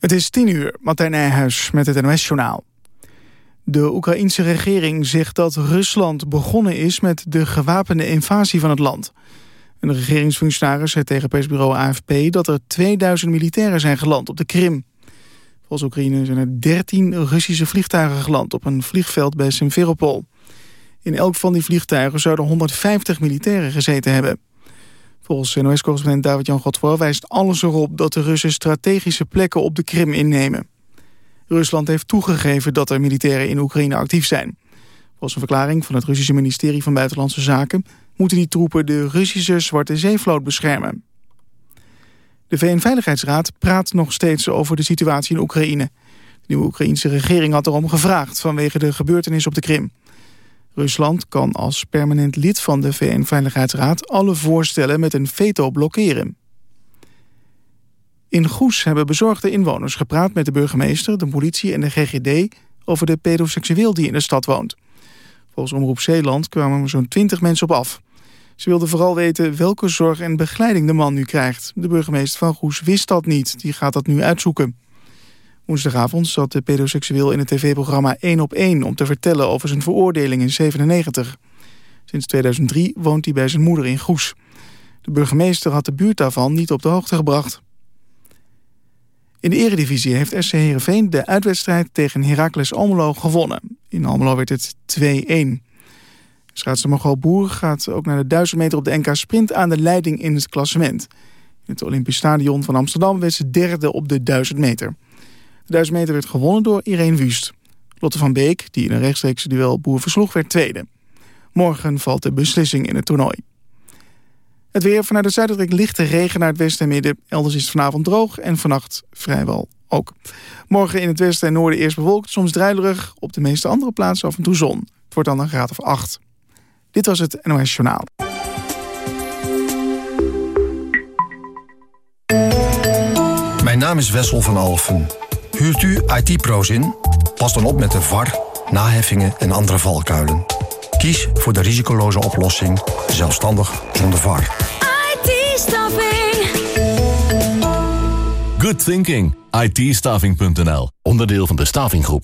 Het is tien uur, Martijn Nijhuis met het NOS-journaal. De Oekraïense regering zegt dat Rusland begonnen is met de gewapende invasie van het land. Een regeringsfunctionaris zei tegen persbureau AFP dat er 2000 militairen zijn geland op de Krim. Volgens Oekraïne zijn er 13 Russische vliegtuigen geland op een vliegveld bij Simferopol. In elk van die vliegtuigen zouden 150 militairen gezeten hebben. Volgens NOS-correspondent David-Jan Godfroy wijst alles erop... dat de Russen strategische plekken op de Krim innemen. Rusland heeft toegegeven dat er militairen in Oekraïne actief zijn. Volgens een verklaring van het Russische ministerie van Buitenlandse Zaken... moeten die troepen de Russische Zwarte Zeevloot beschermen. De VN-veiligheidsraad praat nog steeds over de situatie in Oekraïne. De nieuwe Oekraïnse regering had erom gevraagd... vanwege de gebeurtenis op de Krim. Rusland kan als permanent lid van de VN-veiligheidsraad... alle voorstellen met een veto blokkeren. In Goes hebben bezorgde inwoners gepraat met de burgemeester... de politie en de GGD over de pedoseksueel die in de stad woont. Volgens Omroep Zeeland kwamen er zo'n 20 mensen op af. Ze wilden vooral weten welke zorg en begeleiding de man nu krijgt. De burgemeester van Goes wist dat niet. Die gaat dat nu uitzoeken. Woensdagavond zat de pedoseksueel in het tv-programma 1 op 1... om te vertellen over zijn veroordeling in 97. Sinds 2003 woont hij bij zijn moeder in Goes. De burgemeester had de buurt daarvan niet op de hoogte gebracht. In de eredivisie heeft SC Heerenveen de uitwedstrijd tegen Heracles Almelo gewonnen. In Almelo werd het 2-1. Schaatser Margot Boer gaat ook naar de 1000 meter op de NK Sprint aan de leiding in het klassement. In het Olympisch Stadion van Amsterdam werd ze derde op de 1000 meter. De 1000 meter werd gewonnen door Irene Wust. Lotte van Beek, die in een rechtstreekse duel Boer versloeg, werd tweede. Morgen valt de beslissing in het toernooi. Het weer vanuit het zuiden trekt lichte regen naar het westen en midden. Elders is het vanavond droog en vannacht vrijwel ook. Morgen in het westen en noorden eerst bewolkt, soms druilerig. Op de meeste andere plaatsen af en toe zon. Het wordt dan een graad of 8. Dit was het NOS Journaal. Mijn naam is Wessel van Alfen. Huurt u IT-pro's in? Pas dan op met de VAR, naheffingen en andere valkuilen. Kies voor de risicoloze oplossing, zelfstandig zonder VAR. IT-staffing. Good thinking. it Onderdeel van de Stavinggroep.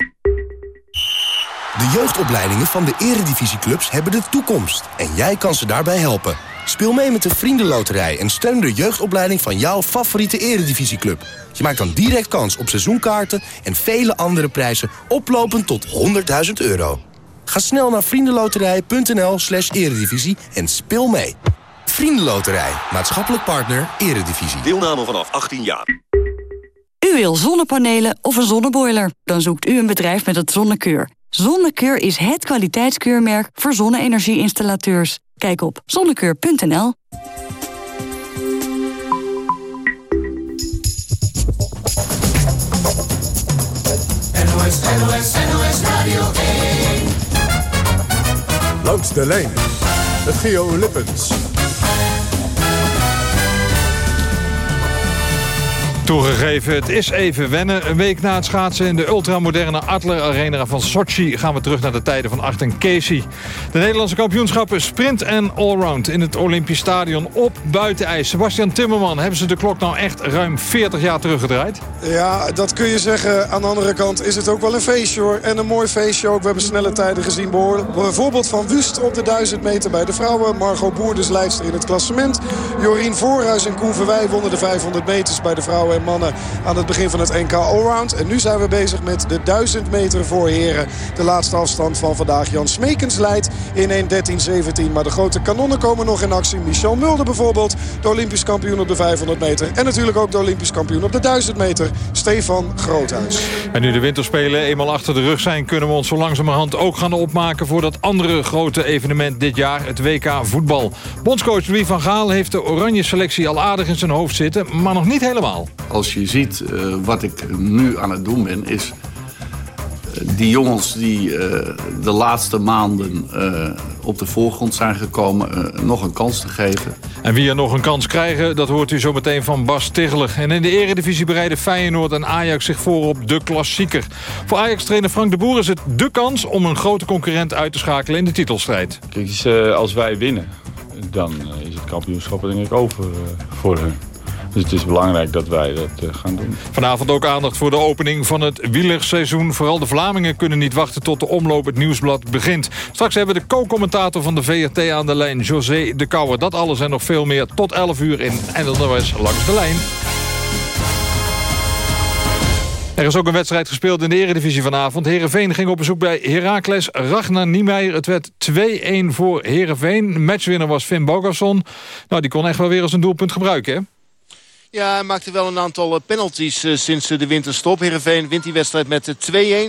De jeugdopleidingen van de eredivisieclubs hebben de toekomst. En jij kan ze daarbij helpen. Speel mee met de Vriendenloterij en steun de jeugdopleiding van jouw favoriete eredivisieclub. Je maakt dan direct kans op seizoenkaarten en vele andere prijzen oplopend tot 100.000 euro. Ga snel naar vriendenloterij.nl slash eredivisie en speel mee. Vriendenloterij, maatschappelijk partner, eredivisie. Deelname vanaf 18 jaar. U wil zonnepanelen of een zonneboiler? Dan zoekt u een bedrijf met het Zonnekeur. Zonnekeur is het kwaliteitskeurmerk voor zonne-energieinstallateurs. Kijk op zonnekeur.nl. NOS, NOS, NOS Radio 1. Langs de lijn met Geo Lippens. Toegegeven, het is even wennen. Een week na het schaatsen in de ultramoderne Adler Arena van Sochi... gaan we terug naar de tijden van Arten Casey. De Nederlandse kampioenschappen sprint en allround... in het Olympisch Stadion op buitenijs. Sebastian Timmerman, hebben ze de klok nou echt ruim 40 jaar teruggedraaid? Ja, dat kun je zeggen. Aan de andere kant is het ook wel een feestje hoor. En een mooi feestje ook. We hebben snelle tijden gezien. Bijvoorbeeld van Wust op de 1000 meter bij de vrouwen. Margot Boer dus leidster in het klassement. Jorien Voorhuis en Koen Verwij wonnen de 500 meters bij de vrouwen mannen aan het begin van het NK Allround. En nu zijn we bezig met de 1000 meter voor heren. De laatste afstand van vandaag. Jan Smekens leidt in 1.13.17. Maar de grote kanonnen komen nog in actie. Michel Mulder bijvoorbeeld, de Olympisch kampioen op de 500 meter. En natuurlijk ook de Olympisch kampioen op de 1000 meter. Stefan Groothuis. En nu de winterspelen eenmaal achter de rug zijn... kunnen we ons zo langzamerhand ook gaan opmaken... voor dat andere grote evenement dit jaar, het WK voetbal. Bondscoach Louis van Gaal heeft de oranje selectie al aardig in zijn hoofd zitten... maar nog niet helemaal als je ziet uh, wat ik nu aan het doen ben... is uh, die jongens die uh, de laatste maanden op de voorgrond zijn gekomen... nog een kans te geven. En wie er nog een kans krijgen, dat hoort u zo meteen van Bas Tiggelig. En in de eredivisie bereiden Feyenoord en Ajax zich voor op de klassieker. Voor Ajax-trainer Frank de Boer is het de kans... om een grote concurrent uit te schakelen in de titelstrijd. Kijk als wij winnen, dan is het kampioenschap denk ik over voor hun. Dus het is belangrijk dat wij dat gaan doen. Vanavond ook aandacht voor de opening van het wielerseizoen. Vooral de Vlamingen kunnen niet wachten tot de omloop het nieuwsblad begint. Straks hebben we de co-commentator van de VRT aan de lijn, José de Kouwer. Dat alles en nog veel meer tot 11 uur in NLNOS Langs de Lijn. Er is ook een wedstrijd gespeeld in de eredivisie vanavond. Herenveen ging op bezoek bij Heracles Ragnar Niemeyer. Het werd 2-1 voor Herenveen. Matchwinner was Finn Bogason. Nou, die kon echt wel weer als een doelpunt gebruiken, hè? Ja, hij maakte wel een aantal eh, penalties uh, sinds uh, de winterstop. Heerenveen wint die wedstrijd met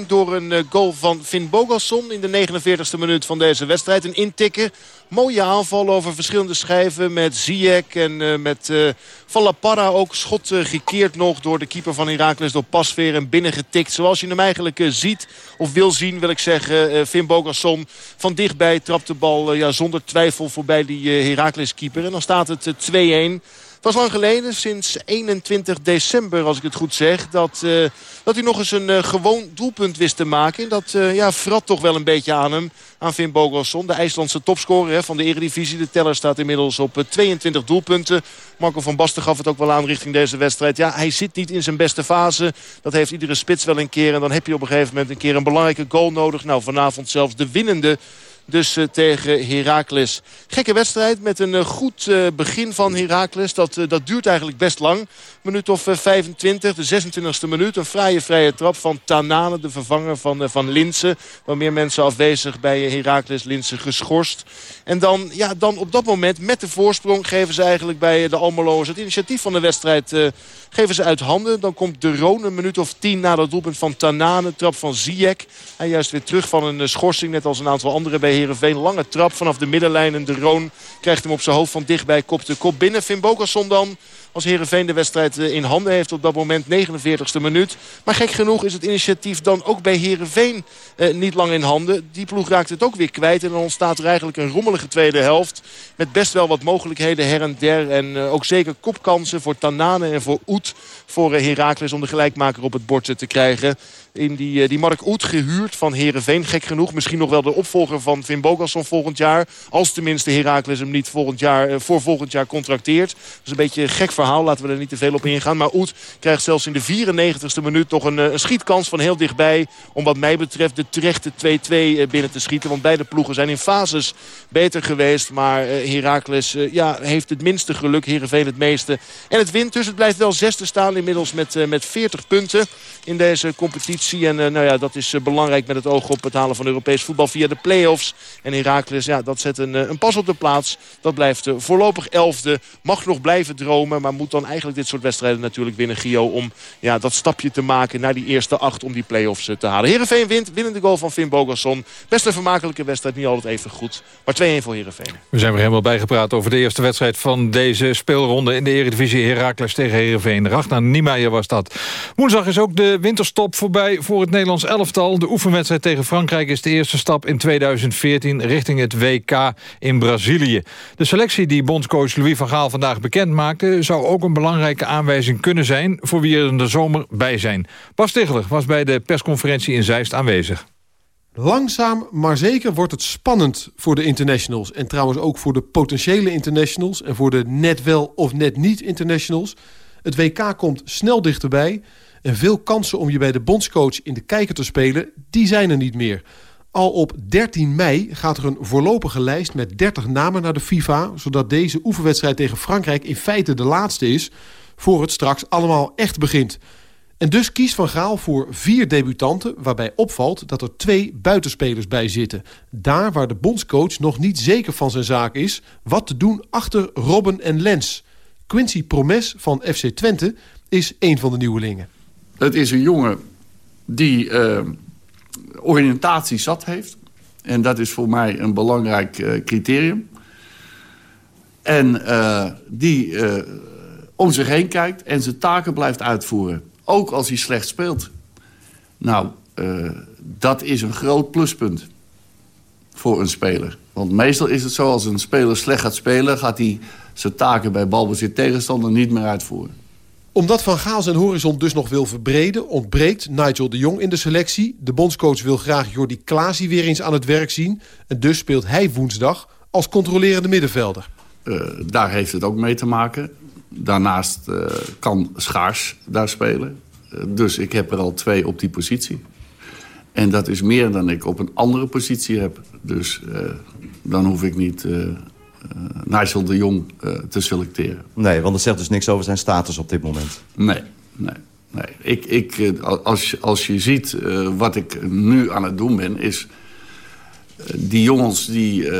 2-1 door een goal van Finn Bogasson... in de 49e minuut van deze wedstrijd. Een intikken, mooie aanval over verschillende schijven met Ziyech en met Van La Parra ook. Schot gekeerd nog door de keeper van Heracles door Pasveer en binnengetikt. Zoals je hem eigenlijk ziet, of wil zien wil ik zeggen. Finn Bogasson van dichtbij trapt de bal ja, zonder twijfel voorbij die Heracles keeper. En dan staat het 2-1... Het was lang geleden, sinds 21 december als ik het goed zeg... dat, uh, dat hij nog eens een uh, gewoon doelpunt wist te maken. En dat uh, ja, vrat toch wel een beetje aan hem, aan Finn Bogason. De IJslandse topscorer hè, van de Eredivisie. De teller staat inmiddels op 22 doelpunten. Marco van Basten gaf het ook wel aan richting deze wedstrijd. Ja, hij zit niet in zijn beste fase. Dat heeft iedere spits wel een keer. En dan heb je op een gegeven moment een keer een belangrijke goal nodig. Nou, vanavond zelfs de winnende dus uh, tegen Heracles. Gekke wedstrijd met een uh, goed uh, begin van Heracles. Dat, dat duurt eigenlijk best lang. Minuut of 25, de 26e minuut. Een fraaie vrije trap van Tanane, de vervanger van, van Linsen. Waar meer mensen afwezig bij Heracles Linsen geschorst. En dan, ja, dan op dat moment met de voorsprong geven ze eigenlijk bij de Almeloers het initiatief van de wedstrijd geven ze uit handen. Dan komt De Roon een minuut of tien na dat doelpunt van Tanane. Trap van Ziyech. Hij juist weer terug van een schorsing. Net als een aantal anderen bij Heerenveen. Lange trap vanaf de middenlijn. En De Roon krijgt hem op zijn hoofd van dichtbij. Kop de kop binnen. Finn Bogasson dan als Heerenveen de wedstrijd in handen heeft op dat moment. 49ste minuut. Maar gek genoeg is het initiatief dan ook bij Heerenveen eh, niet lang in handen. Die ploeg raakt het ook weer kwijt. En dan ontstaat er eigenlijk een rommelige tweede helft. Met best wel wat mogelijkheden her en der. En uh, ook zeker kopkansen voor Tanane en voor Oet. Voor uh, Heracles om de gelijkmaker op het bord te krijgen in die, eh, die Mark Oet gehuurd van Herenveen. Gek genoeg, misschien nog wel de opvolger van Vin Bogasson volgend jaar. Als tenminste Heracles hem niet volgend jaar, eh, voor volgend jaar contracteert. Dat is een beetje een gek verhaal, laten we er niet te veel op ingaan. Maar Oet krijgt zelfs in de 94ste minuut nog een, eh, een schietkans van heel dichtbij. Om wat mij betreft de terechte 2-2 binnen te schieten. Want beide ploegen zijn in fases beter geweest. Maar Heracles ja, heeft het minste geluk, Herenveen het meeste. En het wint dus, het blijft wel zesde staan inmiddels met, met 40 punten in deze competitie. En uh, nou ja, dat is uh, belangrijk met het oog op het halen van Europees voetbal via de play-offs. En Heracles, ja, dat zet een, uh, een pas op de plaats. Dat blijft voorlopig elfde. Mag nog blijven dromen, maar moet dan eigenlijk dit soort wedstrijden natuurlijk winnen, Gio. Om ja, dat stapje te maken naar die eerste acht om die play-offs te halen. Heerenveen wint, winnende goal van Finn Bogason. Best een vermakelijke wedstrijd, niet altijd even goed. Maar 2-1 voor Heerenveen. We zijn weer helemaal bijgepraat over de eerste wedstrijd van deze speelronde in de Eredivisie. Heracles tegen Heerenveen. Ragnar Niemeyer was dat. Woensdag is ook de winterstop voorbij voor het Nederlands elftal. De oefenwedstrijd tegen Frankrijk is de eerste stap in 2014... richting het WK in Brazilië. De selectie die bondscoach Louis van Gaal vandaag bekend maakte... zou ook een belangrijke aanwijzing kunnen zijn... voor wie er in de zomer bij zijn. Bas Tichler was bij de persconferentie in Zeist aanwezig. Langzaam, maar zeker wordt het spannend voor de internationals. En trouwens ook voor de potentiële internationals... en voor de net wel of net niet internationals. Het WK komt snel dichterbij... En veel kansen om je bij de bondscoach in de kijker te spelen, die zijn er niet meer. Al op 13 mei gaat er een voorlopige lijst met 30 namen naar de FIFA... zodat deze oefenwedstrijd tegen Frankrijk in feite de laatste is... voor het straks allemaal echt begint. En dus kiest Van Gaal voor vier debutanten... waarbij opvalt dat er twee buitenspelers bij zitten. Daar waar de bondscoach nog niet zeker van zijn zaak is... wat te doen achter Robben en Lens. Quincy Promes van FC Twente is een van de nieuwelingen. Het is een jongen die uh, oriëntatie zat heeft. En dat is voor mij een belangrijk uh, criterium. En uh, die om zich heen kijkt en zijn taken blijft uitvoeren. Ook als hij slecht speelt. Nou, dat is een groot pluspunt voor een speler. Want meestal is het zo, als een speler slecht gaat spelen... gaat hij zijn taken bij balbezit tegenstander niet meer uitvoeren omdat Van Gaal zijn horizon dus nog wil verbreden... ontbreekt Nigel de Jong in de selectie. De bondscoach wil graag Jordi Klaasie weer eens aan het werk zien. En dus speelt hij woensdag als controlerende middenvelder. Uh, daar heeft het ook mee te maken. daarnaast uh, kan Schaars daar spelen. Uh, dus ik heb er al twee op die positie. En dat is meer dan ik op een andere positie heb. Dus dan hoef ik niet Nigel de Jong te selecteren. Nee, want dat zegt dus niks over zijn status op dit moment. Nee, nee. nee. Ik, ik, als, als je ziet wat ik nu aan het doen ben... is die jongens die uh,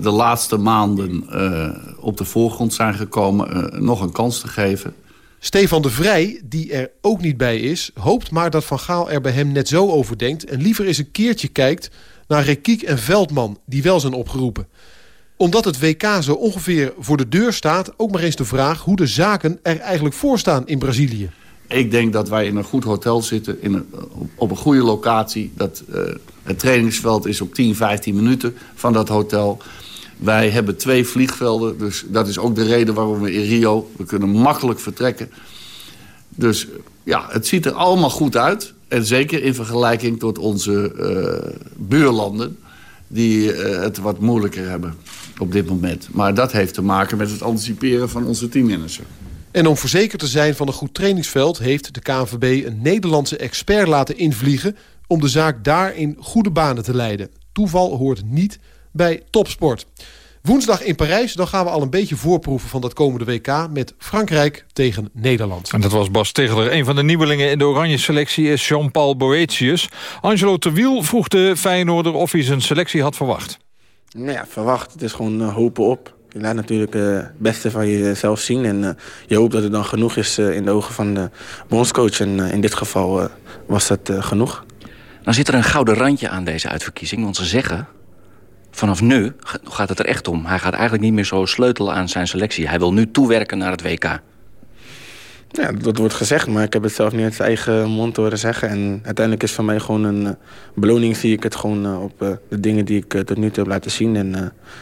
de laatste maanden uh, op de voorgrond zijn gekomen... Uh, nog een kans te geven. Stefan de Vrij, die er ook niet bij is... hoopt maar dat Van Gaal er bij hem net zo over denkt... en liever eens een keertje kijkt naar Rekiek en Veldman... die wel zijn opgeroepen. Omdat het WK zo ongeveer voor de deur staat... ook maar eens de vraag hoe de zaken er eigenlijk voor staan in Brazilië. Ik denk dat wij in een goed hotel zitten, in op een goede locatie. Dat, uh, het trainingsveld is op 10, 15 minuten van dat hotel. Wij hebben twee vliegvelden, dus dat is ook de reden waarom we in Rio... we kunnen makkelijk vertrekken. Dus ja, het ziet er allemaal goed uit. En zeker in vergelijking tot onze uh, buurlanden... die uh, het wat moeilijker hebben op dit moment. Maar dat heeft te maken met het anticiperen van onze teammanager. En om verzekerd te zijn van een goed trainingsveld... heeft de KNVB een Nederlandse expert laten invliegen... om de zaak daar in goede banen te leiden. Toeval hoort niet bij topsport. Woensdag in Parijs, dan gaan we al een beetje voorproeven van dat komende WK... met Frankrijk tegen Nederland. En dat was Bas Tegeler. Een van de nieuwelingen in de oranje selectie is Jean-Paul Boetius. Angelo Terwiel vroeg de Feyenoorder of hij zijn selectie had verwacht. Nou verwacht. Het is gewoon uh, hopen op. Je laat natuurlijk uh, het beste van jezelf zien. En uh, je hoopt dat het dan genoeg is in de ogen van de bondscoach. En in dit geval was dat genoeg. Dan zit er een gouden randje aan deze uitverkiezing. Want ze zeggen, vanaf nu gaat het er echt om. Hij gaat eigenlijk niet meer zo sleutelen aan zijn selectie. Hij wil nu toewerken naar het WK. Ja, dat wordt gezegd, maar ik heb het zelf niet uit zijn eigen mond horen zeggen. En uiteindelijk is voor mij gewoon een uh, beloning, zie ik het gewoon uh, op uh, de dingen die ik tot nu toe heb laten zien. En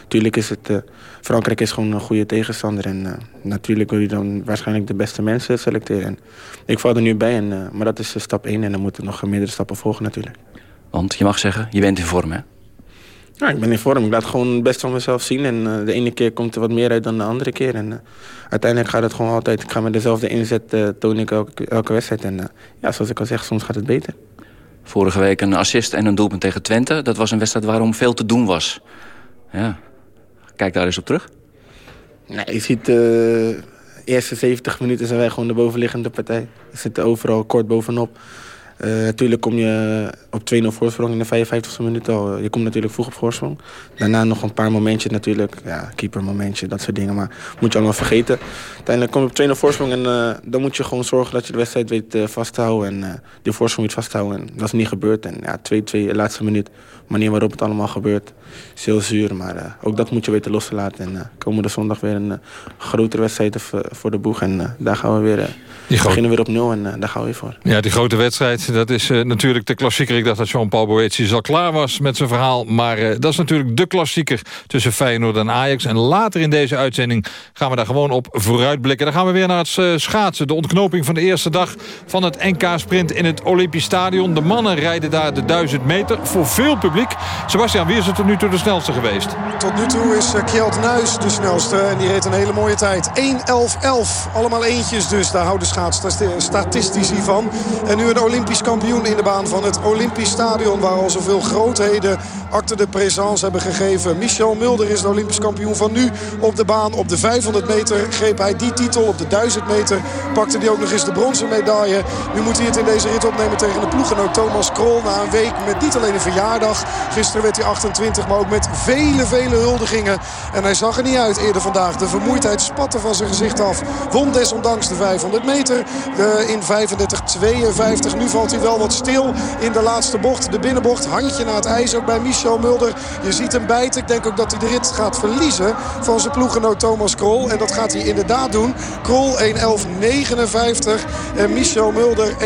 natuurlijk is het, Frankrijk is gewoon een goede tegenstander. En natuurlijk wil je dan waarschijnlijk de beste mensen selecteren. En ik val er nu bij, en, maar dat is stap 1 en dan moeten nog meerdere stappen volgen natuurlijk. Want je mag zeggen, je bent in vorm hè? Ja, ik ben in vorm. Ik laat gewoon het beste van mezelf zien. En uh, de ene keer komt er wat meer uit dan de andere keer. En uh, uiteindelijk gaat het gewoon altijd... Ik ga met dezelfde inzet uh, toon ik elke, elke wedstrijd. En ja, zoals ik al zeg, soms gaat het beter. Vorige week een assist en een doelpunt tegen Twente. Dat was een wedstrijd waarom veel te doen was. Ja. Kijk daar eens op terug. Nee, je ziet... de eerste 70 minuten zijn wij gewoon de bovenliggende partij. We zitten overal kort bovenop. Uh, natuurlijk kom je op 2-0 voorsprong in de 55e minuut al. Je komt natuurlijk vroeg op voorsprong. Daarna nog een paar momentjes natuurlijk. Ja, keeper momentje, dat soort dingen. Maar moet je allemaal vergeten. Uiteindelijk kom je op 2-0 voorsprong en uh, dan moet je gewoon zorgen dat je de wedstrijd weet uh, vasthouden. En die voorsprong weet vasthouden. En dat is niet gebeurd. En ja, 2-2 de laatste minuut. De manier waarop het allemaal gebeurt is heel zuur. Maar ook dat moet je weten los te laten. En komende zondag weer een grotere wedstrijd voor de boeg. En daar gaan we weer... Die beginnen weer op nul en daar gaan we weer voor. Ja, die grote wedstrijd, dat is uh, natuurlijk de klassieker. Ik dacht dat Jean-Paul Boetius al klaar was met zijn verhaal. Maar uh, dat is natuurlijk de klassieker tussen Feyenoord en Ajax. En later in deze uitzending gaan we daar gewoon op vooruitblikken. Dan gaan we weer naar het uh, schaatsen. De ontknoping van de eerste dag van het NK-sprint in het Olympisch Stadion. De mannen rijden daar de 1000 meter voor veel publiek. Sebastian, wie is er tot nu toe de snelste geweest? Tot nu toe is Kjeld Nuis de snelste. En die reed een hele mooie tijd. 1.11.11. Allemaal eentjes dus. Daar houden statistici van. En nu een Olympisch kampioen in de baan van het Olympisch Stadion. Waar al zoveel grootheden acte de présence hebben gegeven. Michel Mulder is de Olympisch kampioen van nu op de baan. Op de 500 meter greep hij die titel. Op de 1000 meter pakte hij ook nog eens de bronzen medaille. Nu moet hij het in deze rit opnemen tegen de ploeggenoot Thomas Krol. Na een week met niet alleen een verjaardag. Gisteren werd hij 28, maar ook met vele, vele huldigingen. En hij zag er niet uit eerder vandaag. De vermoeidheid spatte van zijn gezicht af. Won desondanks de 500 meter. De in 35-52. Nu valt hij wel wat stil in de laatste bocht. De binnenbocht, handje naar het ijs ook bij Michel Mulder. Je ziet hem bijten. Ik denk ook dat hij de rit gaat verliezen van zijn ploeggenoot Thomas Krol. En dat gaat hij inderdaad doen. Krol 1.11.59 en Michel Mulder 1.11.98.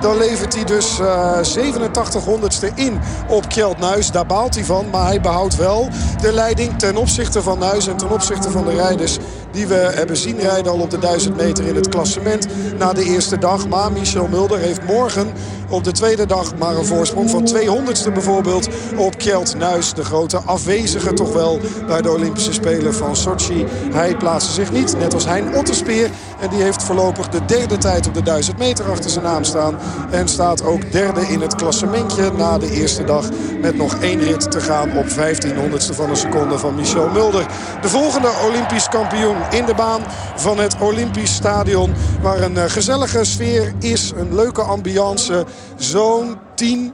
Dan levert hij dus uh, 87 honderdste in op Kjeld Nuis. Daar baalt hij van, maar hij behoudt wel de leiding ten opzichte van Nuis en ten opzichte van de rijders die we hebben zien rijden al op de 1000 meter in het klassement na de eerste dag. Maar Michel Mulder heeft morgen op de tweede dag maar een voorsprong van 200ste bijvoorbeeld op Kjeld Nuis. De grote afwezige toch wel bij de Olympische Spelen van Sochi. Hij plaatste zich niet, net als Hein Otterspeer. En die heeft voorlopig de derde tijd op de 1000 meter achter zijn naam staan. En staat ook derde in het klassementje na de eerste dag. Met nog één rit te gaan op 1500ste van een seconde van Michel Mulder. De volgende Olympisch kampioen in de baan van het Olympisch Stadion. Waar een eh, gezellige sfeer is, een leuke ambiance. Zo'n 10,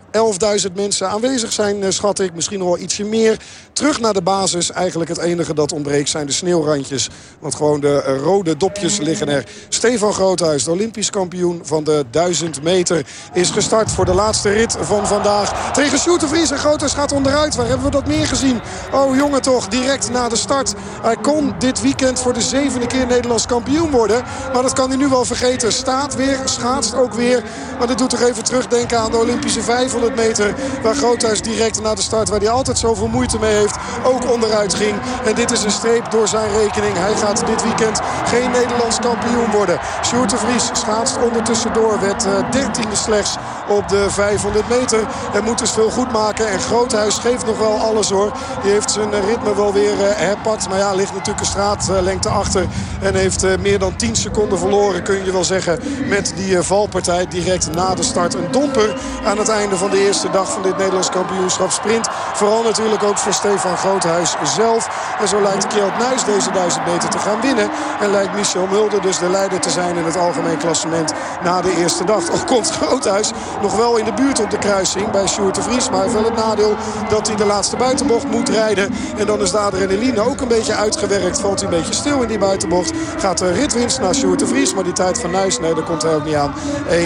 11.000 mensen aanwezig zijn, eh, schat ik. Misschien nog wel ietsje meer. Terug naar de basis. Eigenlijk het enige dat ontbreekt zijn de sneeuwrandjes. Want gewoon de eh, rode dopjes liggen er. Stefan Groothuis, de Olympisch kampioen van de 1000 meter... is gestart voor de laatste rit van vandaag. Tegen Sjoerd Vries en Groothuis gaat onderuit. Waar hebben we dat meer gezien? Oh jongen toch, direct na de start. Hij kon dit weekend voor de zevende keer Nederlands kampioen worden. Maar dat kan hij nu wel vergeten. Staat weer, schaatst ook weer. Maar dit doet toch even terugdenken aan de Olympische 500 meter. Waar Groothuis direct na de start, waar hij altijd zoveel moeite mee heeft, ook onderuit ging. En dit is een streep door zijn rekening. Hij gaat dit weekend geen Nederlands kampioen worden. Sjoerd de Vries schaatst ondertussen door. Werd uh, dertiende slechts op de 500 meter. En moet dus veel goed maken. En Groothuis geeft nog wel alles hoor. Die heeft zijn ritme wel weer uh, herpakt. Maar ja, ligt natuurlijk een straatlengte achter. En heeft uh, meer dan 10 seconden verloren, kun je wel zeggen. Met die valpartij direct na de start. Een domper aan het einde van de eerste dag van dit Nederlands kampioenschap sprint. Vooral natuurlijk ook voor Stefan Groothuis zelf. En zo lijkt Kjeld Nuis deze 1000 meter te gaan winnen. En lijkt Michel Mulder dus de leider te zijn in het algemeen klassement na de eerste dag. Toch komt Groothuis nog wel in de buurt op de kruising bij Sjoerd de Vries. Maar wel het nadeel dat hij de laatste buitenbocht moet rijden. En dan is de adrenaline ook een beetje uitgewerkt. Valt hij een beetje stil in die buitenbocht. Gaat de ritwinst naar Sjoerd de Vries. Maar die tijd van Nuis, nee, daar komt hij ook niet aan. 1.12.38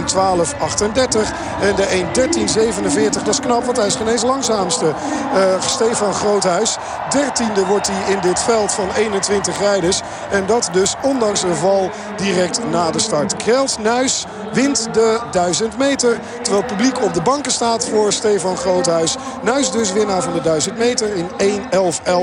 en de 1.13.47. Dat is knap, want hij is geen langzaamste. Uh, Stefan Groothuis. 13e wordt hij in dit veld van 21 rijders. En dat dus ondanks een val direct na de start. Kjeld Nuis wint de 1000 meter. Terwijl het publiek op de banken staat voor Stefan Groothuis. Nuis dus winnaar van de 1000 meter in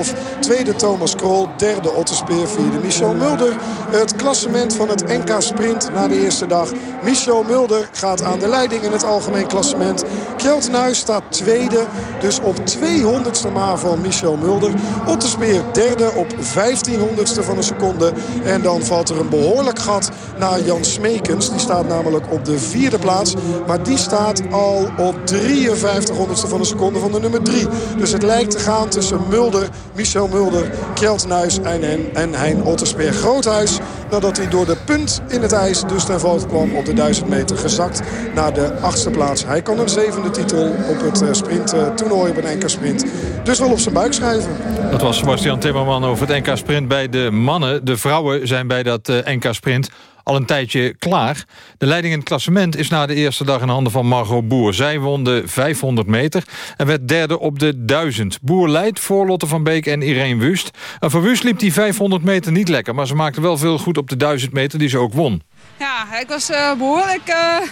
1.11.11. Tweede Thomas Krol, derde Otterspeer, vierde Michel Mulder. Het klassement van het NK Sprint na de eerste dag. Michel Mulder gaat aan de leiding in het algemeen klassement. Kjeld Nuis staat tweede, dus op 200ste maar van Michel Mulder. Otterspeer derde op 1500ste van een seconde. En dan valt er een behoorlijk gat naar Jan Smekens. Die staat namelijk op de vierde plaats. Maar die staat al op 5300ste van een seconde van de nummer 3. Dus het lijkt te gaan tussen Mulder, Michel Mulder, Kjeld Nuis en, en, Hein Otterspeer Groothuis. Nadat hij door de punt in het ijs dus ten val kwam op de 1000 meter gezakt naar de achtste plaats. Hij kan een zevende titel op het sprinttoernooi op een NK Sprint dus wel op zijn buik schrijven. Dat was Sebastian Timmerman over het NK Sprint bij de mannen. De vrouwen zijn bij dat NK Sprint al een tijdje klaar. De leiding in het klassement is na de eerste dag in handen van Margot Boer. Zij won de 500 meter en werd derde op de 1000. Boer leidt voor Lotte van Beek en Irene Wust. En voor Wust liep die 500 meter niet lekker... maar ze maakte wel veel goed op de 1000 meter die ze ook won. Ja, ik was behoorlijk... Uh,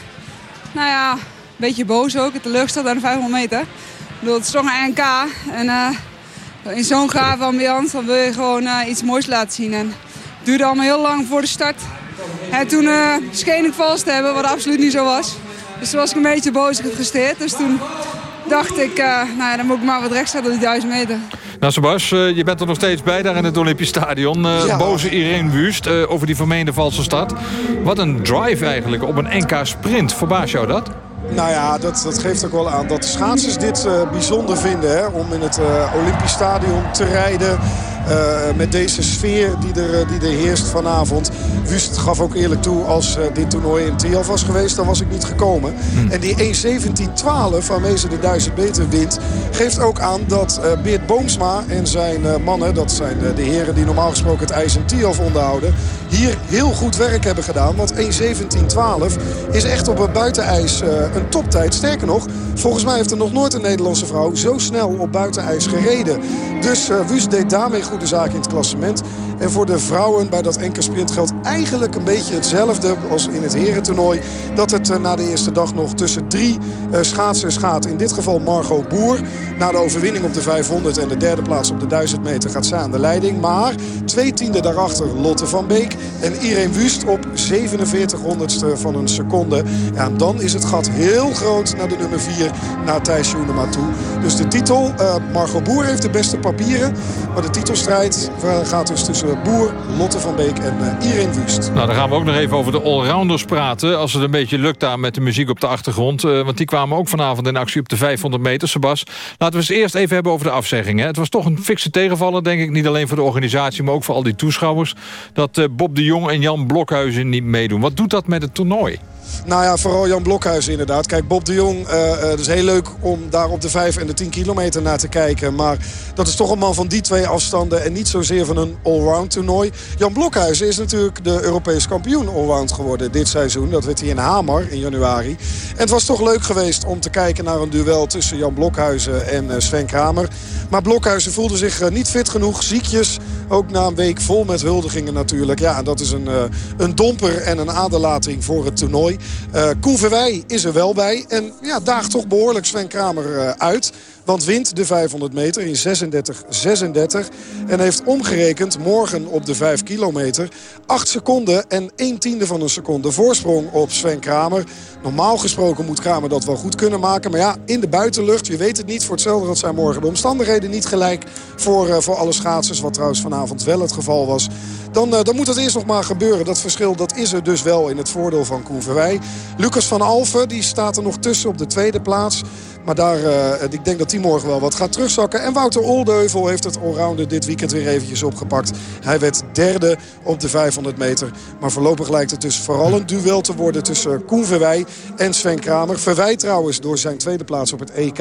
nou ja, een beetje boos ook. Teleurgesteld aan de 500 meter. Ik bedoel, het is NK. En uh, in zo'n gave ambiance wil je gewoon iets moois laten zien. En het duurde allemaal heel lang voor de start. En toen uh, scheen ik vals te hebben, wat absoluut niet zo was. Dus toen was ik een beetje boos gefrustreerd. Dus toen dacht ik, uh, nou ja, dan moet ik maar wat recht zetten op die duizend meter. Nou Sebas, uh, je bent er nog steeds bij daar in het Olympisch Stadion. Ja. Boze Irene Wust over die vermeende valse start. Wat een drive eigenlijk op een NK sprint. Verbaas jou dat? Nou ja, dat, dat geeft ook wel aan dat de schaatsers dit uh, bijzonder vinden. Hè? Om in het uh, Olympisch Stadion te rijden. Uh, met deze sfeer die er, die er heerst vanavond. Wust gaf ook eerlijk toe, als dit toernooi in Tialf was geweest, dan was ik niet gekomen. Hm. En die 1.17.12 waarmee ze de 1000 meter wint, geeft ook aan dat Beert Boomsma en zijn mannen, dat zijn de heren die normaal gesproken het ijs in Tialf onderhouden, hier heel goed werk hebben gedaan. Want 1.17.12 is echt op het buitenijs een toptijd. Sterker nog, volgens mij heeft er nog nooit een Nederlandse vrouw zo snel op buitenijs gereden. Dus Wust deed daarmee goed goede zaak in het klassement. En voor de vrouwen bij dat enkele sprint geldt eigenlijk een beetje hetzelfde als in het herentoernooi. Dat het eh, na de eerste dag nog tussen drie uh, schaatsers gaat. In dit geval Margot Boer. Na de overwinning op de 500 en de derde plaats op de 1000 meter gaat zij aan de leiding. Maar twee tiende daarachter Lotte van Beek en Irene Wust op 47 honderdste van een seconde. Ja, en dan is het gat heel groot naar de nummer 4, naar Thijs Joenema toe. Dus de titel, uh, Margot Boer heeft de beste papieren. Maar de titelstrijd gaat dus tussen Boer, Lotte van Beek en uh, Irene Wust. Nou, dan gaan we ook nog even over de allrounders praten. Als het een beetje lukt daar met de muziek op de achtergrond. Uh, want die kwamen ook vanavond in actie op de 500 meter, Sebas. Laten we eens eerst even hebben over de afzeggingen. Het was toch een fikse tegenvaller, denk ik. Niet alleen voor de organisatie, maar ook voor al die toeschouwers. Dat uh, Bob de Jong en Jan Blokhuizen niet meedoen. Wat doet dat met het toernooi? Nou ja, vooral Jan Blokhuizen inderdaad. Kijk, Bob de Jong, uh, is heel leuk om daar op de 5 en de 10 kilometer naar te kijken. Maar dat is toch een man van die twee afstanden en niet zozeer van een allround toernooi. Jan Blokhuizen is natuurlijk de Europees kampioen allround geworden dit seizoen. Dat werd hij in Hamer in januari. En het was toch leuk geweest om te kijken naar een duel tussen Jan Blokhuizen en uh, Sven Kramer. Maar Blokhuizen voelde zich niet fit genoeg, ziekjes. Ook na een week vol met huldigingen natuurlijk. Ja, dat is een, een domper en een aderlating voor het toernooi. Uh, Koen Verwij is er wel bij. En ja, daagt toch behoorlijk Sven Kramer uh, uit. Want wint de 500 meter in 36-36. En heeft omgerekend morgen op de 5 kilometer 8 seconden en 1 tiende van een seconde voorsprong op Sven Kramer. Normaal gesproken moet Kramer dat wel goed kunnen maken. Maar ja, in de buitenlucht, je weet het niet. Voor hetzelfde dat zijn morgen de omstandigheden niet gelijk voor, uh, voor alle schaatsers. Wat trouwens vanavond wel het geval was. Dan, uh, dan moet dat eerst nog maar gebeuren. Dat verschil dat is er dus wel in het voordeel van Koen. Lucas van Alfen die staat er nog tussen op de tweede plaats. Maar daar, uh, ik denk dat hij morgen wel wat gaat terugzakken. En Wouter Oldeuvel heeft het allrounder dit weekend weer eventjes opgepakt. Hij werd derde op de 500 meter. Maar voorlopig lijkt het dus vooral een duel te worden tussen Koen Verwij en Sven Kramer. Verwij trouwens door zijn tweede plaats op het EK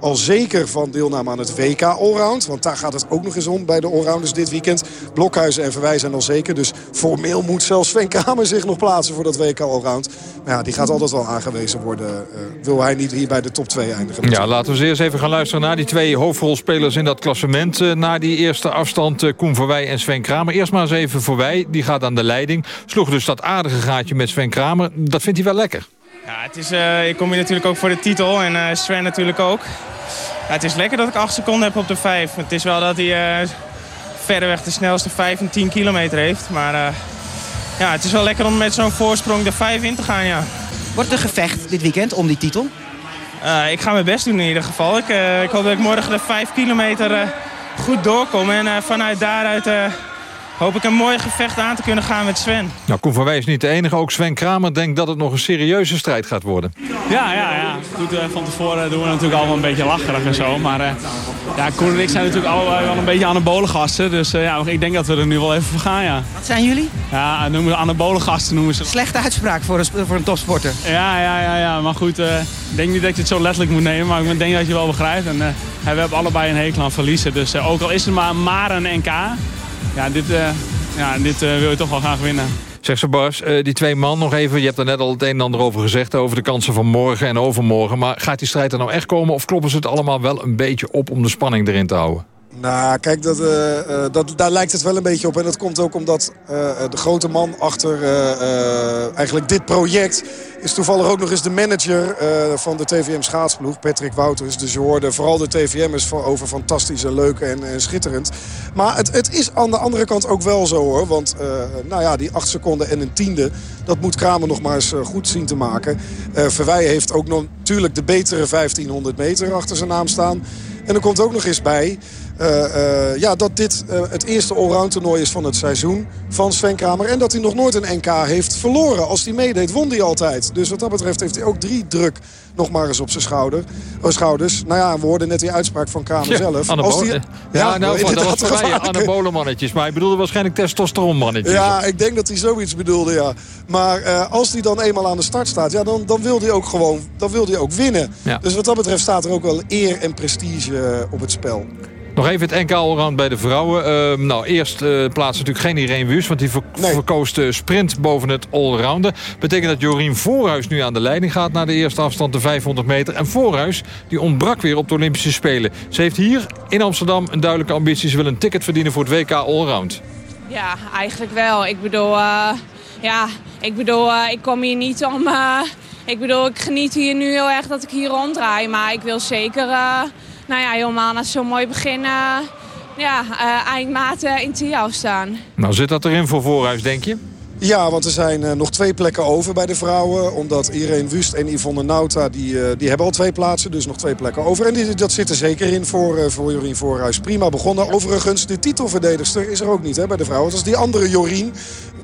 al zeker van deelname aan het WK Allround. Want daar gaat het ook nog eens om bij de allrounders dit weekend. Blokhuizen en Verwij zijn al zeker. Dus formeel moet zelfs Sven Kramer zich nog plaatsen voor dat WK Allround. Maar ja, die gaat altijd wel aangewezen worden. Uh, wil hij niet hier bij de top 2 eindigen. Ja, laten we eens even gaan luisteren naar die twee hoofdrolspelers in dat klassement. Uh, na die eerste afstand, uh, Koen Verwij en Sven Kramer. Eerst maar eens even Verwij, die gaat aan de leiding. Sloeg dus dat aardige gaatje met Sven Kramer. Dat vindt hij wel lekker. Ja, het is, uh, ik kom hier natuurlijk ook voor de titel en Sven natuurlijk ook. Ja, het is lekker dat ik 8 seconden heb op de 5. Het is wel dat hij verreweg de snelste 5 en 10 kilometer heeft. Maar ja, het is wel lekker om met zo'n voorsprong de 5 in te gaan, ja. Wordt een gevecht dit weekend om die titel? Uh, ik ga mijn best doen in ieder geval. Ik, uh, ik hoop dat ik morgen de 5 kilometer uh, goed doorkom. En vanuit daaruit hoop ik een mooi gevecht aan te kunnen gaan met Sven. Nou, Koen van Wij is niet de enige. Ook Sven Kramer denkt dat het nog een serieuze strijd gaat worden. Ja, ja, ja. Goed, van tevoren doen we natuurlijk allemaal een beetje lacherig en zo. Maar ja, Koen en ik zijn natuurlijk allemaal wel een beetje anabole gasten. Dus ja, ik denk dat we er nu wel even voor gaan, ja. Wat zijn jullie? Ja, noemen we anabole gasten noemen ze. Slechte uitspraak voor een, voor een topsporter. Ja, ja, ja, ja. Maar goed, ik denk niet dat je het zo letterlijk moet nemen. Maar ik denk dat je wel begrijpt. En uh, we hebben allebei een hekel aan verliezen. Dus uh, ook al is het maar, maar een NK. Ja, dit, uh, ja, dit wil je toch wel graag winnen. Zeg Sebas, die twee man nog even. Je hebt er net al het een en ander over gezegd. Over de kansen van morgen en overmorgen. Maar gaat die strijd er nou echt komen? Of kloppen ze het allemaal wel een beetje op om de spanning erin te houden? Nou, kijk, dat, uh, uh, dat, daar lijkt het wel een beetje op. En dat komt ook omdat uh, de grote man achter eigenlijk dit project... is toevallig ook nog eens de manager van de TVM schaatsploeg. Patrick Wouters. Dus je hoorde vooral de TVM'ers over fantastisch en leuk en, en schitterend. Maar het, het, is aan de andere kant ook wel zo hoor. Want nou ja, die acht seconden en een tiende... dat moet Kramer nog maar eens goed zien te maken. Verwij heeft ook natuurlijk de betere 1500 meter achter zijn naam staan... En er komt ook nog eens bij ja, dat dit uh, het eerste allround toernooi is van het seizoen van Sven Kramer. En dat hij nog nooit een NK heeft verloren. Als hij meedeed, won hij altijd. Dus wat dat betreft heeft hij ook drie druk nog maar eens op zijn schouder, schouders. Nou ja, we hoorden net die uitspraak van Kramer ja, zelf. Als die, ja, ja, nou, dat was voor mij anabolemannetjes. Maar hij bedoelde waarschijnlijk testosteronmannetjes. Ja, ik denk dat hij zoiets bedoelde, ja. Maar als hij dan eenmaal aan de start staat, ja, dan, dan wil hij ook gewoon dan wil hij ook winnen. Ja. Dus wat dat betreft staat er ook wel eer en prestige op het spel. Nog even het NK Allround bij de vrouwen. Uh, nou, eerst uh, plaatst natuurlijk geen Irene Wust... want die ver nee. verkoos de sprint boven het allrounden. Betekent dat Jorien Voorhuis nu aan de leiding gaat... naar de eerste afstand, de 500 meter. En Voorhuis die ontbrak weer op de Olympische Spelen. Ze heeft hier in Amsterdam een duidelijke ambitie. Ze wil een ticket verdienen voor het WK Allround. Ja, eigenlijk wel. Ik bedoel, uh, ja, ik bedoel, ik kom hier niet om... ik bedoel, ik geniet hier nu heel erg dat ik hier ronddraai. Maar ik wil zeker nou ja, helemaal na zo'n mooi begin uh, ja, uh, eind maart uh, in Tiao staan. Nou, zit dat erin voor Voorhuis, denk je? Ja, want er zijn uh, nog twee plekken over bij de vrouwen. Omdat Irene Wust en Yvonne Nauta, die, uh, die hebben al twee plaatsen. Dus nog twee plekken over. En die, dat zit er zeker in voor, uh, voor Jorien Voorhuis. Prima begonnen. Overigens, de titelverdedigster is er ook niet hè, bij de vrouwen. Dat is die andere Jorien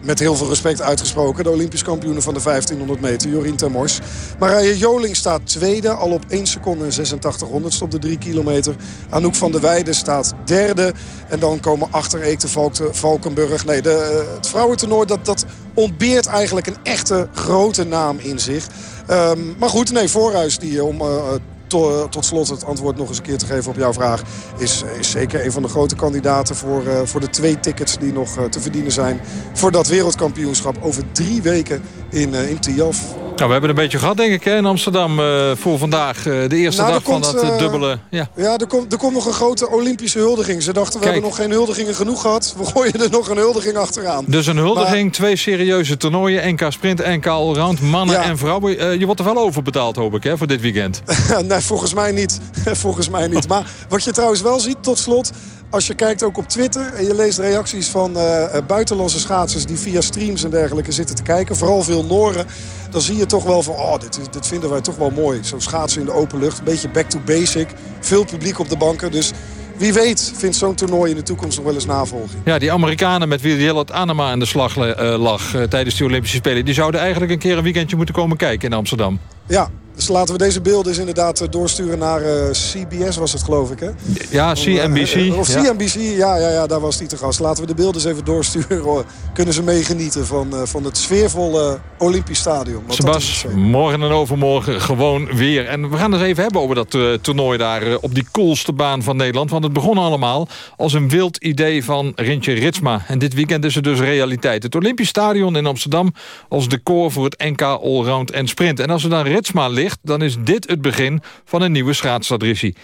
met heel veel respect uitgesproken. De Olympisch kampioen van de 1500 meter, Jorien Termors. Marije Joling staat tweede, al op 1 seconde en 86 honderdste op de 3 kilometer. Anouk van der Weijden staat derde. En dan komen achter Eekte Valkenburg. Nee, de, het vrouwentoernooi dat, dat ontbeert eigenlijk een echte grote naam in zich. Um, maar goed, nee, Voorhuis die om... Uh, tot, tot slot het antwoord nog eens een keer te geven op jouw vraag... is, is zeker een van de grote kandidaten voor, uh, voor de twee tickets die nog uh, te verdienen zijn... voor dat wereldkampioenschap over drie weken in, uh, in Tiaf. Nou, we hebben een beetje gehad, denk ik, hè, in Amsterdam uh, voor vandaag. Uh, de eerste nou, dag komt, van dat uh, dubbele... Ja, ja er, komt, er komt nog een grote Olympische huldiging. Ze dachten, we Kijk. hebben nog geen huldigingen genoeg gehad. We gooien er nog een huldiging achteraan. Dus een huldiging, maar... twee serieuze toernooien. NK Sprint, NK Allround, mannen ja. en vrouwen. je wordt er wel over betaald, hoop ik, hè, voor dit weekend. nee, volgens mij niet. volgens mij niet. Maar wat je trouwens wel ziet, tot slot... Als je kijkt ook op Twitter en je leest reacties van uh, buitenlandse schaatsers... die via streams en dergelijke zitten te kijken, vooral veel Noren... dan zie je toch wel van, oh, dit, dit vinden wij toch wel mooi. Zo schaatsen in de open lucht, een beetje back to basic. Veel publiek op de banken, dus... Wie weet vindt zo'n toernooi in de toekomst nog wel eens navolging. Ja, die Amerikanen met wie Jellet Anema in de slag uh, lag uh, tijdens de Olympische Spelen... die zouden eigenlijk een keer een weekendje moeten komen kijken in Amsterdam. Ja, dus laten we deze beelden eens inderdaad doorsturen naar uh, CBS was het geloof ik hè? Ja, CNBC. Uh, of CNBC, ja. ja, ja, daar was hij te gast. Laten we de beelden eens even doorsturen. Kunnen ze meegenieten van, van het sfeervolle Olympisch Stadion. Sebas, morgen en overmorgen gewoon weer. En we gaan het even hebben over dat toernooi daar op die coolste baan van Nederland. Want het begon allemaal als een wild idee van Rintje Ritsma. En dit weekend is het dus realiteit. Het Olympisch Stadion in Amsterdam als decor voor het NK Allround en Sprint. En als er dan Ritsma ligt dan is dit het begin van een nieuwe schaatsadressie.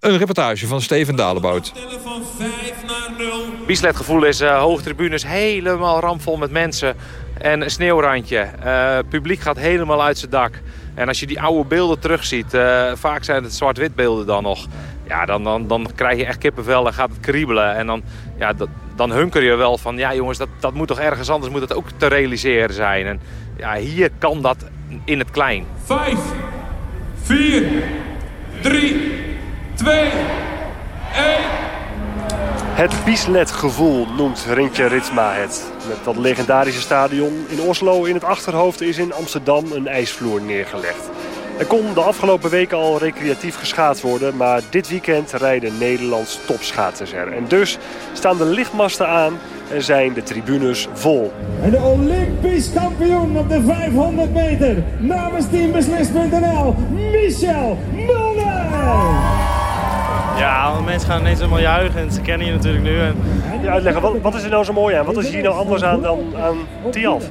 Een reportage van Steven Dalebout. Biesletgevoel is uh, hoge tribunes helemaal ramvol met mensen en een sneeuwrandje. Uh, publiek gaat helemaal uit zijn dak. En als je die oude beelden terugziet, uh, vaak zijn het zwart-wit beelden dan nog. Ja, dan, dan, dan krijg je echt kippenvel en gaat het kriebelen. En dan, ja, dan hunker je wel van, ja jongens, dat, dat moet toch ergens anders moet het ook te realiseren zijn. En ja, hier kan dat in het klein. Vijf, 4, 3, 2, 1. Het Bieslet-gevoel noemt Rintje Ritsma het. Met dat legendarische stadion in Oslo in het achterhoofd is in Amsterdam een ijsvloer neergelegd. Er kon de afgelopen weken al recreatief geschaatst worden, maar dit weekend rijden Nederlands topschaatsers er. En dus staan de lichtmasten aan zijn de tribunes vol. En de Olympisch kampioen op de 500 meter namens teambeslist.nl, Michel Mulder! Ja, mensen gaan ineens helemaal juichen en ze kennen je natuurlijk nu. En... Ja, uitleggen, wat, wat is er nou zo mooi aan? Wat is hier nou anders aan dan aan Tialf?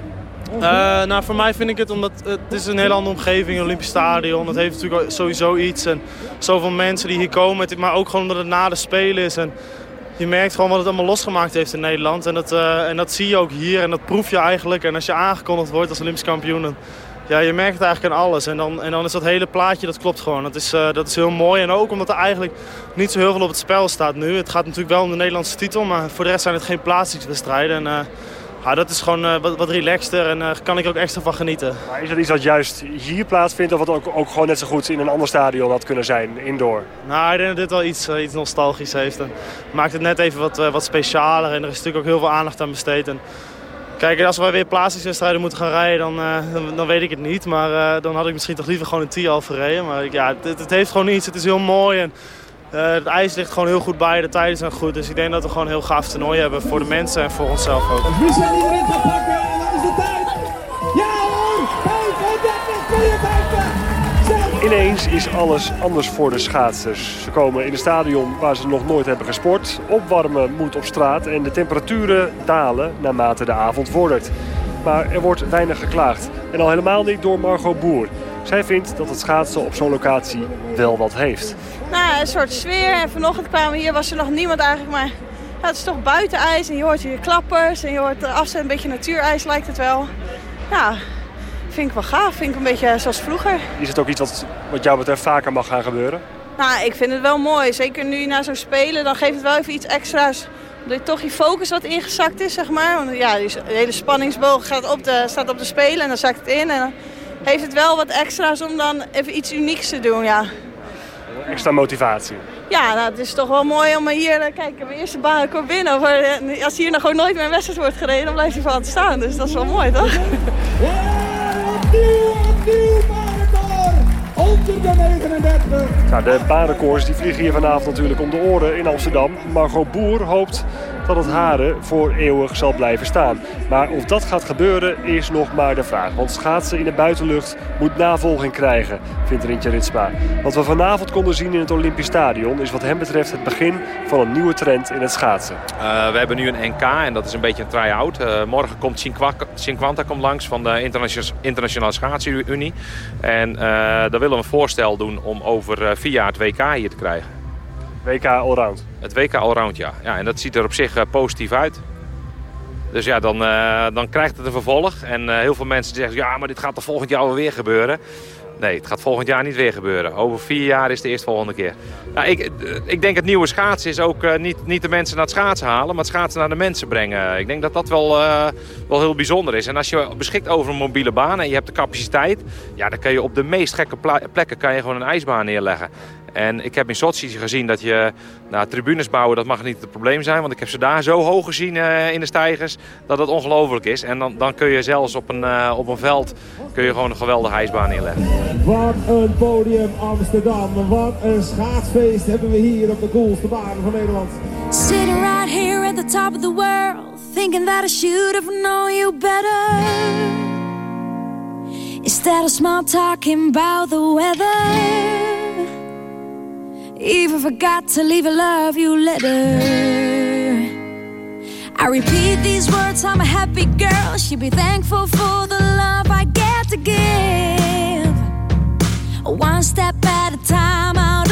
Uh, nou, voor mij vind ik het omdat het is een hele andere omgeving, een Olympisch Stadion. Het heeft natuurlijk sowieso iets en zoveel mensen die hier komen. Maar ook gewoon omdat het na de Spelen is. En je merkt gewoon wat het allemaal losgemaakt heeft in Nederland. En dat, uh, en dat zie je ook hier en dat proef je eigenlijk. En als je aangekondigd wordt als Olympisch kampioen, dan, ja, je merkt het eigenlijk aan alles. En dan, en dan is dat hele plaatje, dat klopt gewoon. Dat is, uh, dat is heel mooi. En ook omdat er eigenlijk niet zo heel veel op het spel staat nu. Het gaat natuurlijk wel om de Nederlandse titel, maar voor de rest zijn het geen plaatsingswedstrijden. En, uh, ja, dat is gewoon uh, wat, wat relaxter en daar kan ik ook extra van genieten. Maar is dat iets wat juist hier plaatsvindt of wat ook, ook gewoon net zo goed in een ander stadion had kunnen zijn, indoor? Nou, ik denk dat dit wel iets, iets nostalgisch heeft. En maakt het net even wat, wat specialer en er is natuurlijk ook heel veel aandacht aan besteed. En, Kijk, als we weer plaatsingswedstrijden moeten gaan rijden, dan, dan, dan, weet ik het niet. Maar dan had ik misschien toch liever gewoon een T-al verreden. Maar ja, het, het, heeft gewoon iets. Het is heel mooi. En, uh, het ijs ligt gewoon heel goed bij. De tijden zijn goed. Dus ik denk dat we gewoon een heel gaaf toernooi hebben voor de mensen en voor onszelf ook. Wie zijn iedereen gaat pakken? En dat is de tijd. Ja hoor! 35, 52, 56, Ineens is alles anders voor de schaatsers. Ze komen in een stadion waar ze nog nooit hebben gesport. Opwarmen moet op straat en de temperaturen dalen naarmate de avond vordert. Maar er wordt weinig geklaagd. En al helemaal niet door Margot Boer. Zij vindt dat het schaatsen op zo'n locatie wel wat heeft. Nou, een soort sfeer. En vanochtend kwamen we hier, was er nog niemand eigenlijk. Maar ja, het is toch buitenijs en je hoort hier klappers. En je hoort afstand, een beetje natuurijs lijkt het wel. Ja, vind ik wel gaaf. Vind ik een beetje zoals vroeger. Is het ook iets wat, wat jou betreft vaker mag gaan gebeuren? Nou, ik vind het wel mooi. Zeker nu na zo'n spelen, dan geeft het wel even iets extra's. Omdat je toch je focus wat ingezakt is, zeg maar. Want ja, die hele spanningsboog gaat op de, staat op de spelen en dan zakt het in. En dan heeft het wel wat extra's om dan even iets unieks te doen, ja. Extra motivatie. Ja, nou, het is toch wel mooi om hier... eh, Kijk, mijn eerste baan komt binnen. Eh, als hier nog gewoon nooit meer een wedstrijd wordt gereden, dan blijft hij van te staan. Dus dat is wel mooi, toch? Onder de 39. Nou, de baanrecords die vliegen hier vanavond natuurlijk om de oren in Amsterdam. Margot Boer hoopt dat het haren voor eeuwig zal blijven staan. Maar of dat gaat gebeuren is nog maar de vraag. Want schaatsen in de buitenlucht moet navolging krijgen, vindt Rintje Ritsma. Wat we vanavond konden zien in het Olympisch Stadion... is wat hem betreft het begin van een nieuwe trend in het schaatsen. Uh, we hebben nu een NK en dat is een beetje een try-out. Uh, morgen komt Cinquanta komt langs van de Internationale, Schaatsunie. En uh, daar willen we een voorstel doen om over vier jaar het WK hier te krijgen. WK Allround? Het WK Allround, ja. ja. En dat ziet er op zich uh, positief uit. Dus ja, dan, uh, dan krijgt het een vervolg. En uh, heel veel mensen zeggen, ja, maar dit gaat er volgend jaar weer gebeuren. Nee, het gaat volgend jaar niet weer gebeuren. Over vier jaar is de eerstvolgende keer. Nou, ik, ik denk het nieuwe schaatsen is ook niet, niet de mensen naar het schaatsen halen... maar het schaatsen naar de mensen brengen. Ik denk dat dat wel, wel heel bijzonder is. En als je beschikt over een mobiele baan en je hebt de capaciteit... ja, dan kan je op de meest gekke plekken kan je gewoon een ijsbaan neerleggen. En ik heb in Sochi gezien dat je nou, tribunes bouwen, dat mag niet het probleem zijn. Want ik heb ze daar zo hoog gezien uh, in de stijgers dat het ongelooflijk is. En dan, dan kun je zelfs op een, uh, op een veld kun je gewoon een geweldige ijsbaan neerleggen. Wat een podium Amsterdam. Wat een schaatsfeest hebben we hier op de coolste baan van Nederland. Sitting right here at the top of the world. Thinking that I should have known you better. Instead of small talking about the weather. Even forgot to leave a love you letter. I repeat these words, I'm a happy girl. Should be thankful for the love I get to give. One step at a time out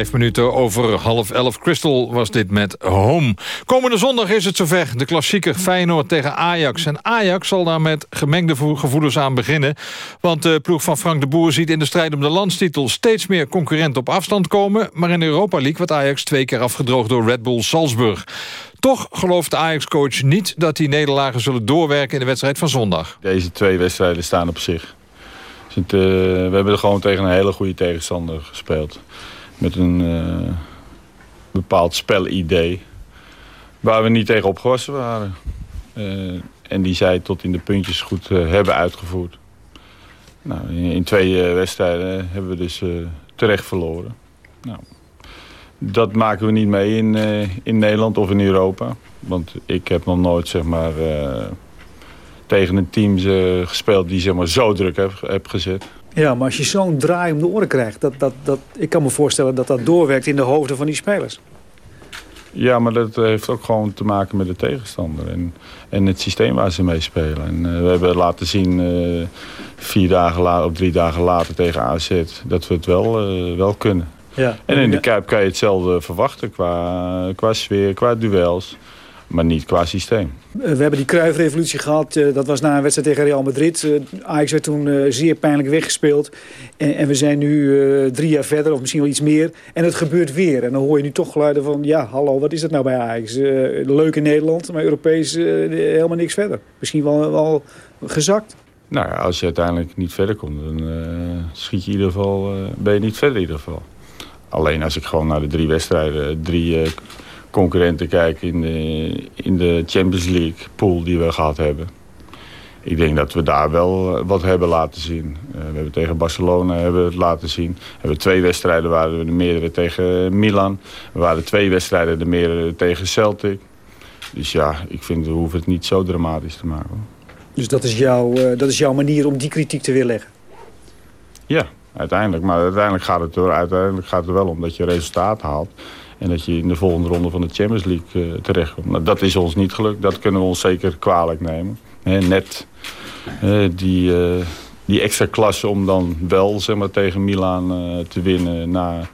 vijf minuten over half elf. Crystal was dit met Home. Komende zondag is het zover. De klassieker Feyenoord tegen Ajax. En Ajax zal daar met gemengde gevoelens aan beginnen. Want de ploeg van Frank de Boer ziet in de strijd om de landstitel... steeds meer concurrenten op afstand komen. Maar in Europa League werd Ajax twee keer afgedroogd door Red Bull Salzburg. Toch gelooft de Ajax-coach niet dat die nederlagen zullen doorwerken... in de wedstrijd van zondag. Deze twee wedstrijden staan op zich. Dus uh, we hebben er gewoon tegen een hele goede tegenstander gespeeld. Met een uh, bepaald spelidee. Waar we niet tegen opgewassen waren. Uh, en die zij tot in de puntjes goed hebben uitgevoerd. Nou, in, in twee wedstrijden hebben we dus terecht verloren. Nou, dat maken we niet mee in, in Nederland of in Europa. Want ik heb nog nooit zeg maar, tegen een team gespeeld die zeg maar, zo druk heb, heb gezet. Ja, maar als je zo'n draai om de oren krijgt... Dat, dat, dat, ik kan me voorstellen dat dat doorwerkt in de hoofden van die spelers. Ja, maar dat heeft ook gewoon te maken met de tegenstander. En, en het systeem waar ze mee spelen. En uh, we hebben laten zien uh, vier dagen later, of drie dagen later tegen AZ... dat we het wel, uh, wel kunnen. Ja. En in de Kuip kan je hetzelfde verwachten qua, qua sfeer, qua duels maar niet qua systeem. We hebben die Cruijff-revolutie gehad. Dat was na een wedstrijd tegen Real Madrid. Ajax werd toen zeer pijnlijk weggespeeld. En, en we zijn nu drie jaar verder, of misschien wel iets meer. En het gebeurt weer. En dan hoor je nu toch geluiden van... ja, hallo, wat is dat nou bij Ajax? leuk in Nederland, maar Europees helemaal niks verder. Misschien wel, wel gezakt. Nou ja, als je uiteindelijk niet verder komt... dan uh, schiet je in ieder geval, uh, ben je niet verder in ieder geval. Alleen als ik gewoon naar de drie wedstrijden... drie uh, concurrenten kijken in de, in de Champions League pool die we gehad hebben. Ik denk dat we daar wel wat hebben laten zien. Uh, we hebben tegen Barcelona hebben het laten zien. We hebben twee wedstrijden waren we de meerdere tegen Milan. We waren twee wedstrijden de meerdere tegen Celtic. Dus ja, ik vind we hoeven het niet zo dramatisch te maken. Dus dat is, jouw, uh, dat is jouw manier om die kritiek te weerleggen? Ja, uiteindelijk. Maar uiteindelijk gaat het er, uiteindelijk gaat het er wel om dat je resultaat haalt. En dat je in de volgende ronde van de Champions League uh, terechtkomt. Nou, dat is ons niet gelukt. Dat kunnen we ons zeker kwalijk nemen. Net uh, die, uh, die extra klasse om dan wel zeg maar, tegen Milan te winnen... Na,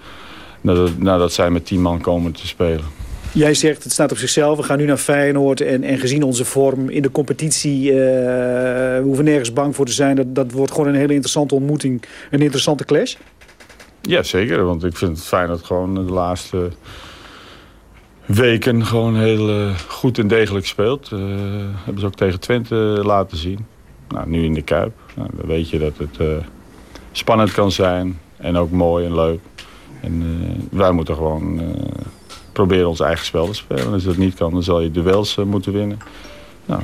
nadat, nadat zij met 10 man komen te spelen. Jij zegt, het staat op zichzelf. We gaan nu naar Feyenoord. En, en gezien onze vorm in de competitie... we hoeven nergens bang voor te zijn. Dat, dat wordt gewoon een hele interessante ontmoeting. Een interessante clash. Ja, zeker. Want ik vind het fijn dat gewoon de laatste weken gewoon heel uh, goed en degelijk speelt. Uh, hebben ze ook tegen Twente laten zien. Nou, nu in de Kuip. Nou, dan weet je dat het uh, spannend kan zijn. En ook mooi en leuk. En wij moeten gewoon proberen ons eigen spel te spelen. En als dat niet kan, dan zal je duels moeten winnen. Nou,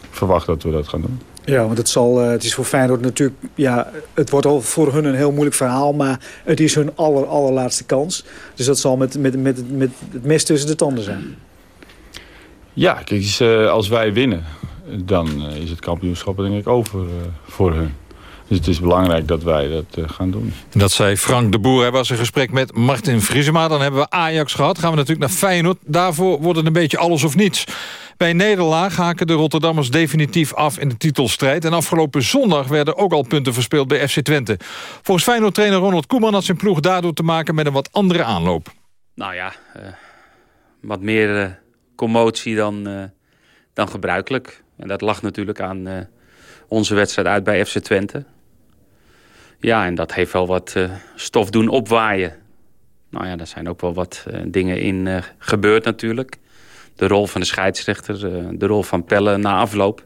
ik verwacht dat we dat gaan doen. Ja, want het, zal, het is voor Feyenoord natuurlijk... Ja, het wordt al voor hun een heel moeilijk verhaal... maar het is hun aller, allerlaatste kans. Dus dat zal met, met, met, met het mes tussen de tanden zijn. Ja, kijk, als wij winnen... dan is het kampioenschap denk ik over voor hun. Dus het is belangrijk dat wij dat gaan doen. Dat zei Frank de Boer. Hij was in gesprek met Martin Vriesema. Dan hebben we Ajax gehad. Gaan we natuurlijk naar Feyenoord. Daarvoor wordt het een beetje alles of niets. Bij nederlaag haken de Rotterdammers definitief af in de titelstrijd. En afgelopen zondag werden ook al punten verspeeld bij FC Twente. Volgens Feyenoord-trainer Ronald Koeman had zijn ploeg daardoor te maken met een wat andere aanloop. Nou ja, uh, wat meer uh, commotie dan, uh, dan gebruikelijk. En dat lag natuurlijk aan onze wedstrijd uit bij FC Twente. Ja, en dat heeft wel wat stof doen opwaaien. Nou ja, daar zijn ook wel wat dingen in gebeurd natuurlijk de rol van de scheidsrechter, de rol van Pelle na afloop.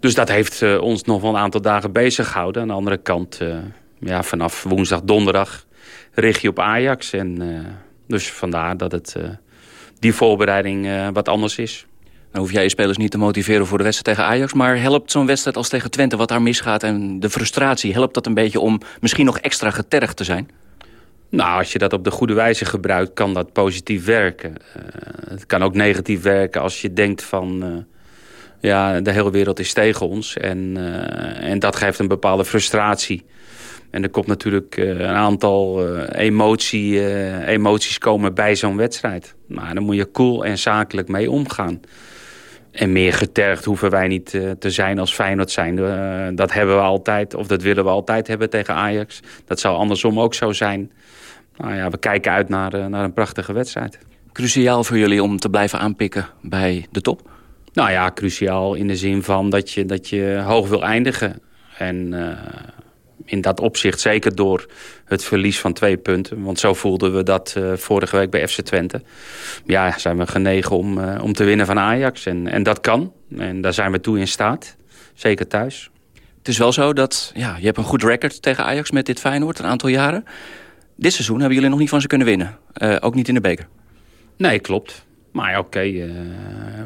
Dus dat heeft ons nog wel een aantal dagen bezig gehouden. Aan de andere kant, ja, vanaf woensdag, donderdag richt je op Ajax. En dus vandaar dat het die voorbereiding wat anders is. Nou hoef jij je spelers niet te motiveren voor de wedstrijd tegen Ajax... maar helpt zo'n wedstrijd als tegen Twente wat daar misgaat... en de frustratie, helpt dat een beetje om misschien nog extra getergd te zijn? Nou, als je dat op de goede wijze gebruikt, kan dat positief werken. Uh, het kan ook negatief werken als je denkt van... Uh, ja, de hele wereld is tegen ons. En, uh, en dat geeft een bepaalde frustratie. En er komt natuurlijk een aantal emotie, emoties komen bij zo'n wedstrijd. Maar dan moet je cool en zakelijk mee omgaan. En meer getergd hoeven wij niet te zijn als Feyenoord zijn. dat hebben we altijd, of dat willen we altijd hebben tegen Ajax. Dat zou andersom ook zo zijn. Nou ja, we kijken uit naar, eh, naar een prachtige wedstrijd. Cruciaal voor jullie om te blijven aanpikken bij de top? Nou ja, cruciaal in de zin van dat je, dat je hoog wil eindigen. En uh, in dat opzicht zeker door het verlies van twee punten. Want zo voelden we dat uh, vorige week bij FC Twente. Ja, zijn we genegen om, uh, om te winnen van Ajax. En, en dat kan. En daar zijn we toe in staat. Zeker thuis. Het is wel zo dat ja, je hebt een goed record tegen Ajax met dit Feyenoord een aantal jaren. Dit seizoen hebben jullie nog niet van ze kunnen winnen. Uh, ook niet in de beker. Nee, klopt. Maar oké, uh,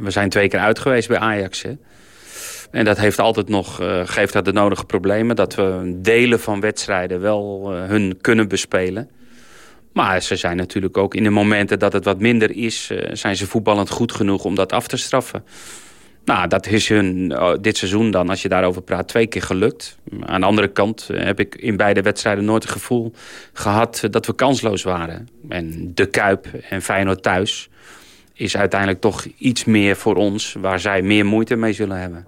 we zijn twee keer uit geweest bij Ajax. Hè. En dat heeft altijd nog, uh, geeft de nodige problemen. Dat we delen van wedstrijden wel hun kunnen bespelen. Maar ze zijn natuurlijk ook in de momenten dat het wat minder is... Zijn ze voetballend goed genoeg om dat af te straffen. Nou, dat is hun uh, dit seizoen dan, als je daarover praat, twee keer gelukt. Aan de andere kant uh, heb ik in beide wedstrijden nooit het gevoel gehad dat we kansloos waren. En de Kuip en Feyenoord thuis is uiteindelijk toch iets meer voor ons... waar zij meer moeite mee zullen hebben.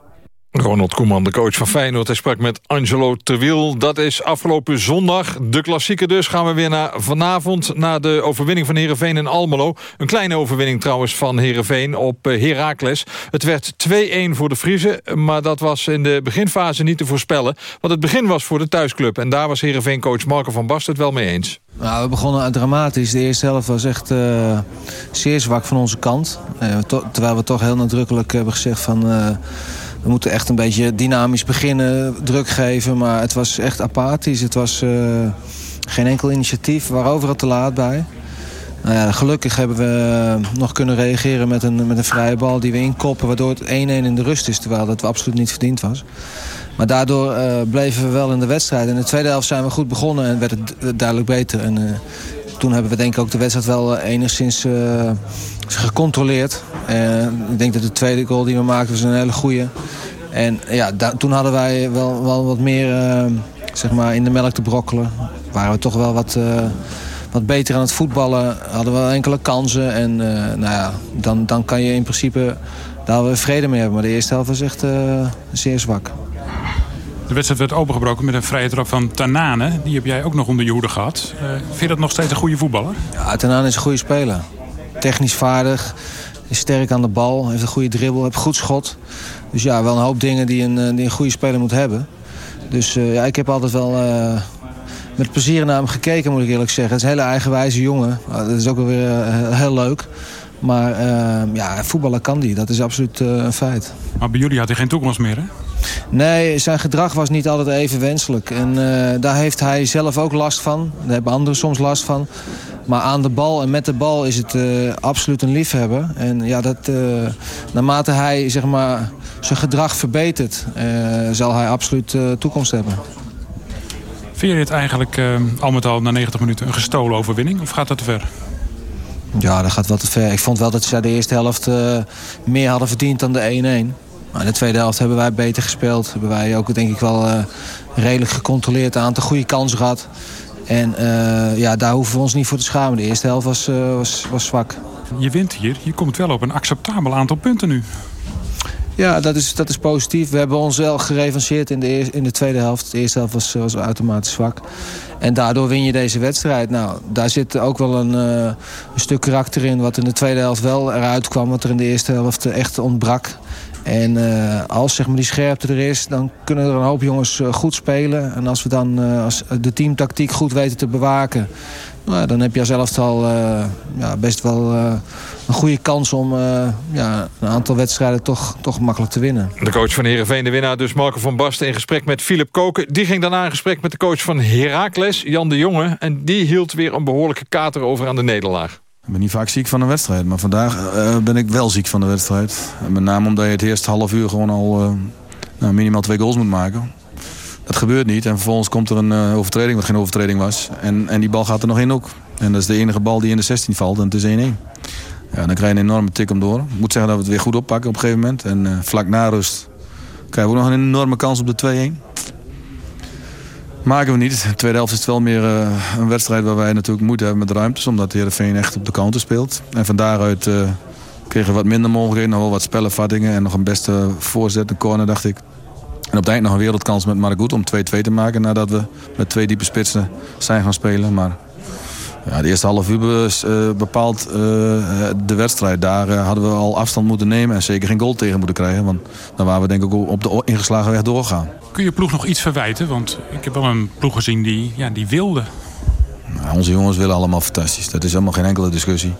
Ronald Koeman, de coach van Feyenoord. Hij sprak met Angelo Terwiel. Dat is afgelopen zondag. De klassieker dus. Gaan we weer naar vanavond. Na de overwinning van Heerenveen in Almelo. Een kleine overwinning trouwens van Heerenveen op Heracles. Het werd 2-1 voor de Friese. Maar dat was in de beginfase niet te voorspellen. Want het begin was voor de thuisclub. En daar was Heerenveen-coach Marco van Basten het wel mee eens. Nou, we begonnen dramatisch. De eerste helft was echt uh, zeer zwak van onze kant. Uh, terwijl we toch heel nadrukkelijk hebben gezegd van... we moeten echt een beetje dynamisch beginnen, druk geven. Maar het was echt apathisch. Het was uh, geen enkel initiatief. We waren overal te laat bij. Nou ja, gelukkig hebben we nog kunnen reageren met een, met een vrije bal die we inkoppen. Waardoor het 1-1 in de rust is. Terwijl dat absoluut niet verdiend was. Maar daardoor uh, bleven we wel in de wedstrijd. In de tweede helft zijn we goed begonnen en werd het duidelijk beter. En toen hebben we denk ik ook de wedstrijd wel enigszins uh, gecontroleerd. ik denk dat de tweede goal die we maakten was een hele goede. En ja, toen hadden wij wel, wel wat meer zeg maar in de melk te brokkelen. Waren we toch wel wat, wat beter aan het voetballen. Hadden we enkele kansen. En nou ja, dan, dan kan je in principe daar we vrede mee hebben. Maar de eerste helft was echt zeer zwak. De wedstrijd werd opengebroken met een vrije trap van Tanane. Die heb jij ook nog onder je hoede gehad. Uh, vind je dat nog steeds een goede voetballer? Ja, Tanane is een goede speler. Technisch vaardig, is sterk aan de bal, heeft een goede dribbel, heeft goed schot. Dus ja, wel een hoop dingen die een, die een goede speler moet hebben. Dus uh, ja, ik heb altijd wel uh, met plezier naar hem gekeken, moet ik eerlijk zeggen. Het is een hele eigenwijze jongen. dat is ook wel weer heel leuk. Maar ja, voetballen kan die, dat is absoluut een feit. Maar bij jullie had hij geen toekomst meer, hè? Nee, zijn gedrag was niet altijd even wenselijk. En uh, daar heeft hij zelf ook last van. Daar hebben anderen soms last van. Maar aan de bal en met de bal is het uh, absoluut een liefhebber. En ja, dat, uh, naarmate hij zeg maar, zijn gedrag verbetert... zal hij absoluut toekomst hebben. Vind je dit eigenlijk al met al na 90 minuten een gestolen overwinning? Of gaat dat te ver? Ja, dat gaat wel te ver. Ik vond wel dat ze de eerste helft meer hadden verdiend dan de 1-1. Maar in de tweede helft hebben wij beter gespeeld. Hebben wij ook denk ik wel uh, redelijk gecontroleerd. Een aantal goede kansen gehad. En uh, ja, daar hoeven we ons niet voor te schamen. De eerste helft was, uh, was, was zwak. Je wint hier. Je komt wel op een acceptabel aantal punten nu. Ja, dat is, dat is positief. We hebben ons wel gerevanceerd in de, eer, in de tweede helft. De eerste helft was, was automatisch zwak. En daardoor win je deze wedstrijd. Nou, daar zit ook wel een, uh, een stuk karakter in... wat in de tweede helft wel eruit kwam... wat er in de eerste helft echt ontbrak. En uh, als zeg maar, die scherpte er is, dan kunnen er een hoop jongens uh, goed spelen. En als we dan uh, als de teamtactiek goed weten te bewaken... Nou, dan heb je zelf al ja, best wel een goede kans om ja, een aantal wedstrijden toch, toch makkelijk te winnen. De coach van Heerenveen, de winnaar dus Marco van Basten... in gesprek met Philip Koken. Die ging daarna in gesprek met de coach van Heracles, Jan de Jonge. En die hield weer een behoorlijke kater over aan de nederlaag. Ik ben niet vaak ziek van een wedstrijd, maar vandaag uh, ben ik wel ziek van de wedstrijd. En met name omdat je het eerste half uur gewoon al uh, nou, minimaal twee goals moet maken. Dat gebeurt niet en vervolgens komt er een uh, overtreding wat geen overtreding was. En, en die bal gaat er nog in ook. En dat is de enige bal die in de 16 valt en het is 1-1. Ja, dan krijg je een enorme tik om door. Ik moet zeggen dat we het weer goed oppakken op een gegeven moment. En vlak na rust krijgen we ook nog een enorme kans op de 2-1. Maken we niet. De tweede helft is het wel meer uh, een wedstrijd waar wij natuurlijk moeite hebben met ruimtes. Omdat de Heerenveen echt op de counter speelt. En van daaruit uh, kregen we wat minder mogelijkheden. Nog wel wat spellenvattingen en nog een beste voorzet, een corner dacht ik. En op het eind nog een wereldkans met Margoet om 2-2 te maken. Nadat we met twee diepe spitsen zijn gaan spelen. Maar Ja, de eerste half uur eh, bepaalt eh, de wedstrijd. Daar eh, hadden we al afstand moeten nemen en zeker geen goal tegen moeten krijgen. Want dan waren we denk ik ook op de ingeslagen weg doorgaan. Kun je ploeg nog iets verwijten? Want ik heb wel een ploeg gezien die, ja, die wilde. Nou, onze jongens willen allemaal fantastisch. Dat is helemaal geen enkele discussie.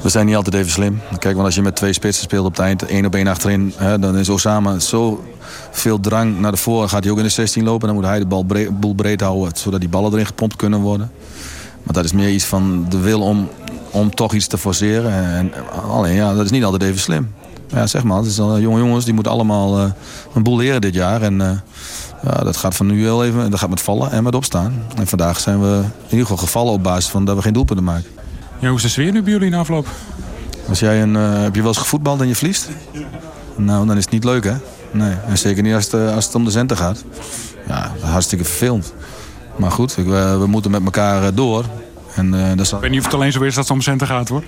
We zijn niet altijd even slim. Kijk, want als je met twee spitsen speelt op het eind, één op één achterin, hè, dan is Osama zo veel drang naar de voor. Gaat hij ook in de 16 lopen, dan moet hij de bal breed, boel breed houden, zodat die ballen erin gepompt kunnen worden. Maar dat is meer iets van de wil om, om toch iets te forceren. En, alleen, ja, dat is niet altijd even slim. Maar Ja, zeg maar, het is al, jonge jongens die moeten allemaal eh, een boel leren dit jaar. En eh, ja, dat gaat van nu wel even, dat gaat met vallen en met opstaan. En vandaag zijn we in ieder geval gevallen op basis van dat we geen doelpunten maken. Ja, hoe is de sfeer nu bij jullie in afloop? Als jij een, eh, heb je wel eens gevoetbald en je verliest? Nou, dan is het niet leuk, hè? Nee, en zeker niet als het, eh, als het om de centen gaat. Ja, hartstikke vervelend. Maar goed, ik, eh, we moeten met elkaar eh, door. En, eh, dat is... Ik weet niet of het alleen zo is dat het om centen gaat, hoor.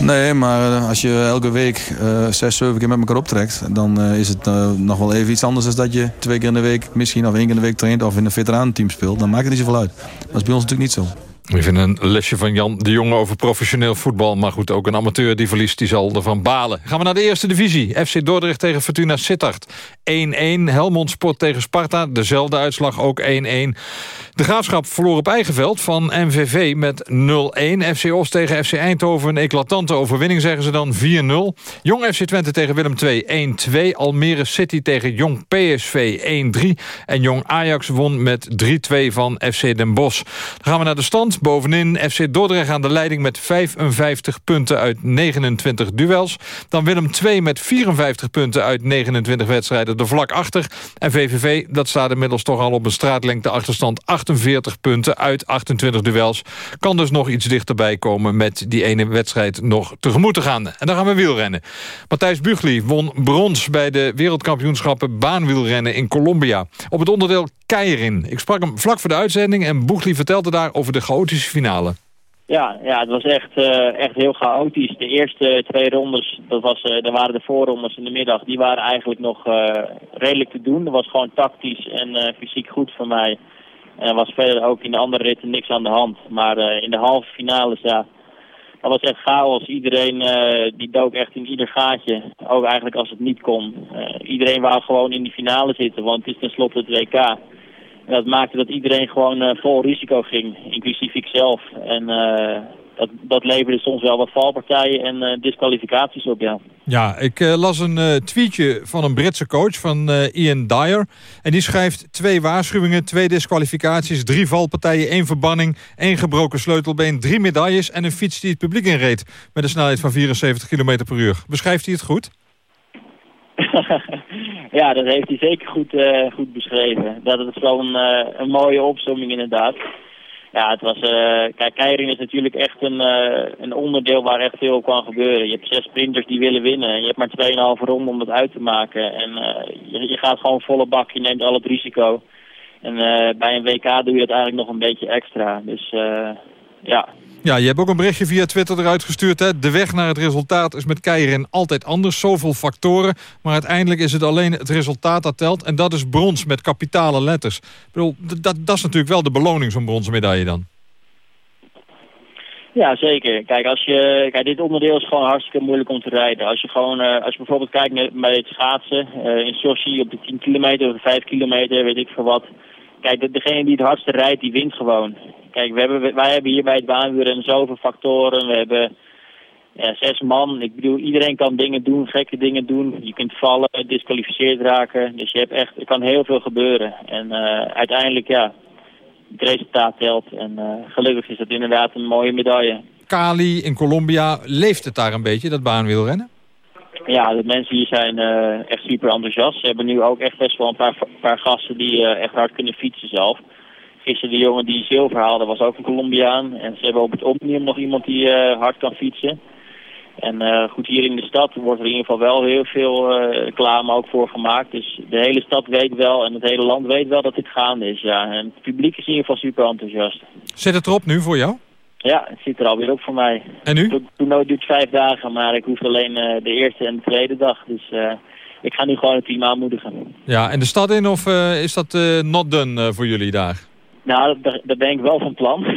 Nee, maar eh, als je elke week eh, zes, zeven keer met elkaar optrekt... dan eh, is het nog wel even iets anders dan dat je twee keer in de week... misschien of één keer in de week traint of in een veteranenteam speelt. Dan maakt het niet zoveel uit. Dat is bij ons natuurlijk niet zo. Even een lesje van Jan de Jonge over professioneel voetbal. Maar goed, ook een amateur die verliest, die zal ervan balen. Gaan we naar de eerste divisie. FC Dordrecht tegen Fortuna Sittard. 1-1. Helmond Sport tegen Sparta. Dezelfde uitslag, ook 1-1. De Graafschap verloor op eigen veld van MVV met 0-1. FC Os tegen FC Eindhoven. Een eclatante overwinning, zeggen ze dan. 4-0. Jong FC Twente tegen Willem II 1-2. Almere City tegen Jong PSV 1-3. En Jong Ajax won met 3-2 van FC Den Bosch. Dan gaan we naar de stand. Bovenin FC Dordrecht aan de leiding met 55 punten uit 29 duels. Dan Willem II met 54 punten uit 29 wedstrijden er vlak achter. En VVV, dat staat inmiddels toch al op een straatlengte achterstand 48 punten uit 28 duels. Kan dus nog iets dichterbij komen met die ene wedstrijd nog tegemoet te gaan. En dan gaan we wielrennen. Matthijs Bugli won brons bij de wereldkampioenschappen baanwielrennen in Colombia. Op het onderdeel Keirin. Ik sprak hem vlak voor de uitzending en Bugli vertelde daar over de chaotische finale. Ja, ja, het was echt, eh, echt heel chaotisch. De eerste twee rondes, dat was, eh daar waren de voorrondes in de middag, die waren eigenlijk nog eh, redelijk te doen. Dat was gewoon tactisch en fysiek goed voor mij. En er was verder ook in de andere ritten niks aan de hand. Maar in de halve finales, ja, dat was echt chaos. Iedereen die dook echt in ieder gaatje, ook eigenlijk als het niet kon. Iedereen wou gewoon in die finale zitten, want het is tenslotte het WK. En dat maakte dat iedereen gewoon eh, vol risico ging, inclusief ikzelf. En eh, dat, dat leverde soms wel wat valpartijen en eh, disqualificaties op, ja. Ja, ik las een tweetje van een Britse coach, van Ian Dyer. En die schrijft twee waarschuwingen, twee disqualificaties... drie valpartijen, één verbanning, één gebroken sleutelbeen... drie medailles en een fiets die het publiek inreed... met een snelheid van 74 km per uur. Beschrijft hij het goed? ja, dat heeft hij zeker goed, eh, goed beschreven. Dat wel een, eh, een mooie opzomming inderdaad. Ja, het was, eh kijk, Keirin is natuurlijk echt een, een onderdeel waar echt veel kan gebeuren. Je hebt zes sprinters die willen winnen. en Je hebt maar 2,5 ronde om dat uit te maken. En je, je gaat gewoon volle bak, je neemt al het risico. En bij een WK doe je dat eigenlijk nog een beetje extra. Dus ja, Ja, je hebt ook een berichtje via Twitter eruit gestuurd. Hè? De weg naar het resultaat is met Keirin altijd anders. Zoveel factoren. Maar uiteindelijk is het alleen het resultaat dat telt. En dat is brons met kapitale letters. Ik bedoel, dat, dat is natuurlijk wel de beloning, zo'n bronzen medaille dan. Ja, zeker. Kijk, als je, kijk, dit onderdeel is gewoon hartstikke moeilijk om te rijden. Als je gewoon, eh, als je bijvoorbeeld kijkt naar, bij het schaatsen, eh, in Sochi op de 10 kilometer of de 5 kilometer, weet ik veel wat. Kijk, de, degene die het hardste rijdt, die wint gewoon. Kijk, we hebben, wij hebben hier bij het baanwielrennen zoveel factoren. We hebben ja, zes man. Ik bedoel, iedereen kan dingen doen, gekke dingen doen. Je kunt vallen, disqualificeerd raken. Dus je hebt echt, er kan heel veel gebeuren. En eh, uiteindelijk, ja, het resultaat telt. En eh, gelukkig is dat inderdaad een mooie medaille. Cali in Colombia, leeft het daar een beetje, dat baanwielrennen? Ja, de mensen hier zijn eh, echt super enthousiast. Ze hebben nu ook echt best wel een paar, paar gasten die echt hard kunnen fietsen zelf. Gisteren de jongen die zilver haalde was ook een Colombiaan. En ze hebben op het Omnium nog iemand die eh, hard kan fietsen. En eh, goed, hier in de stad wordt er in ieder geval wel heel veel eh reclame ook voor gemaakt. Dus de hele stad weet wel en het hele land weet wel dat dit gaande is. Ja. En het publiek is in ieder geval super enthousiast. Zit het erop nu voor jou? Ja, het zit er alweer op voor mij. En nu? Het toernooi duurt vijf dagen, maar ik hoef alleen de eerste en de tweede dag. Dus ik ga nu gewoon het team aanmoedigen. Ja, en de stad in of is dat not done voor jullie daar? Nou, daar, daar ben ik wel van plan.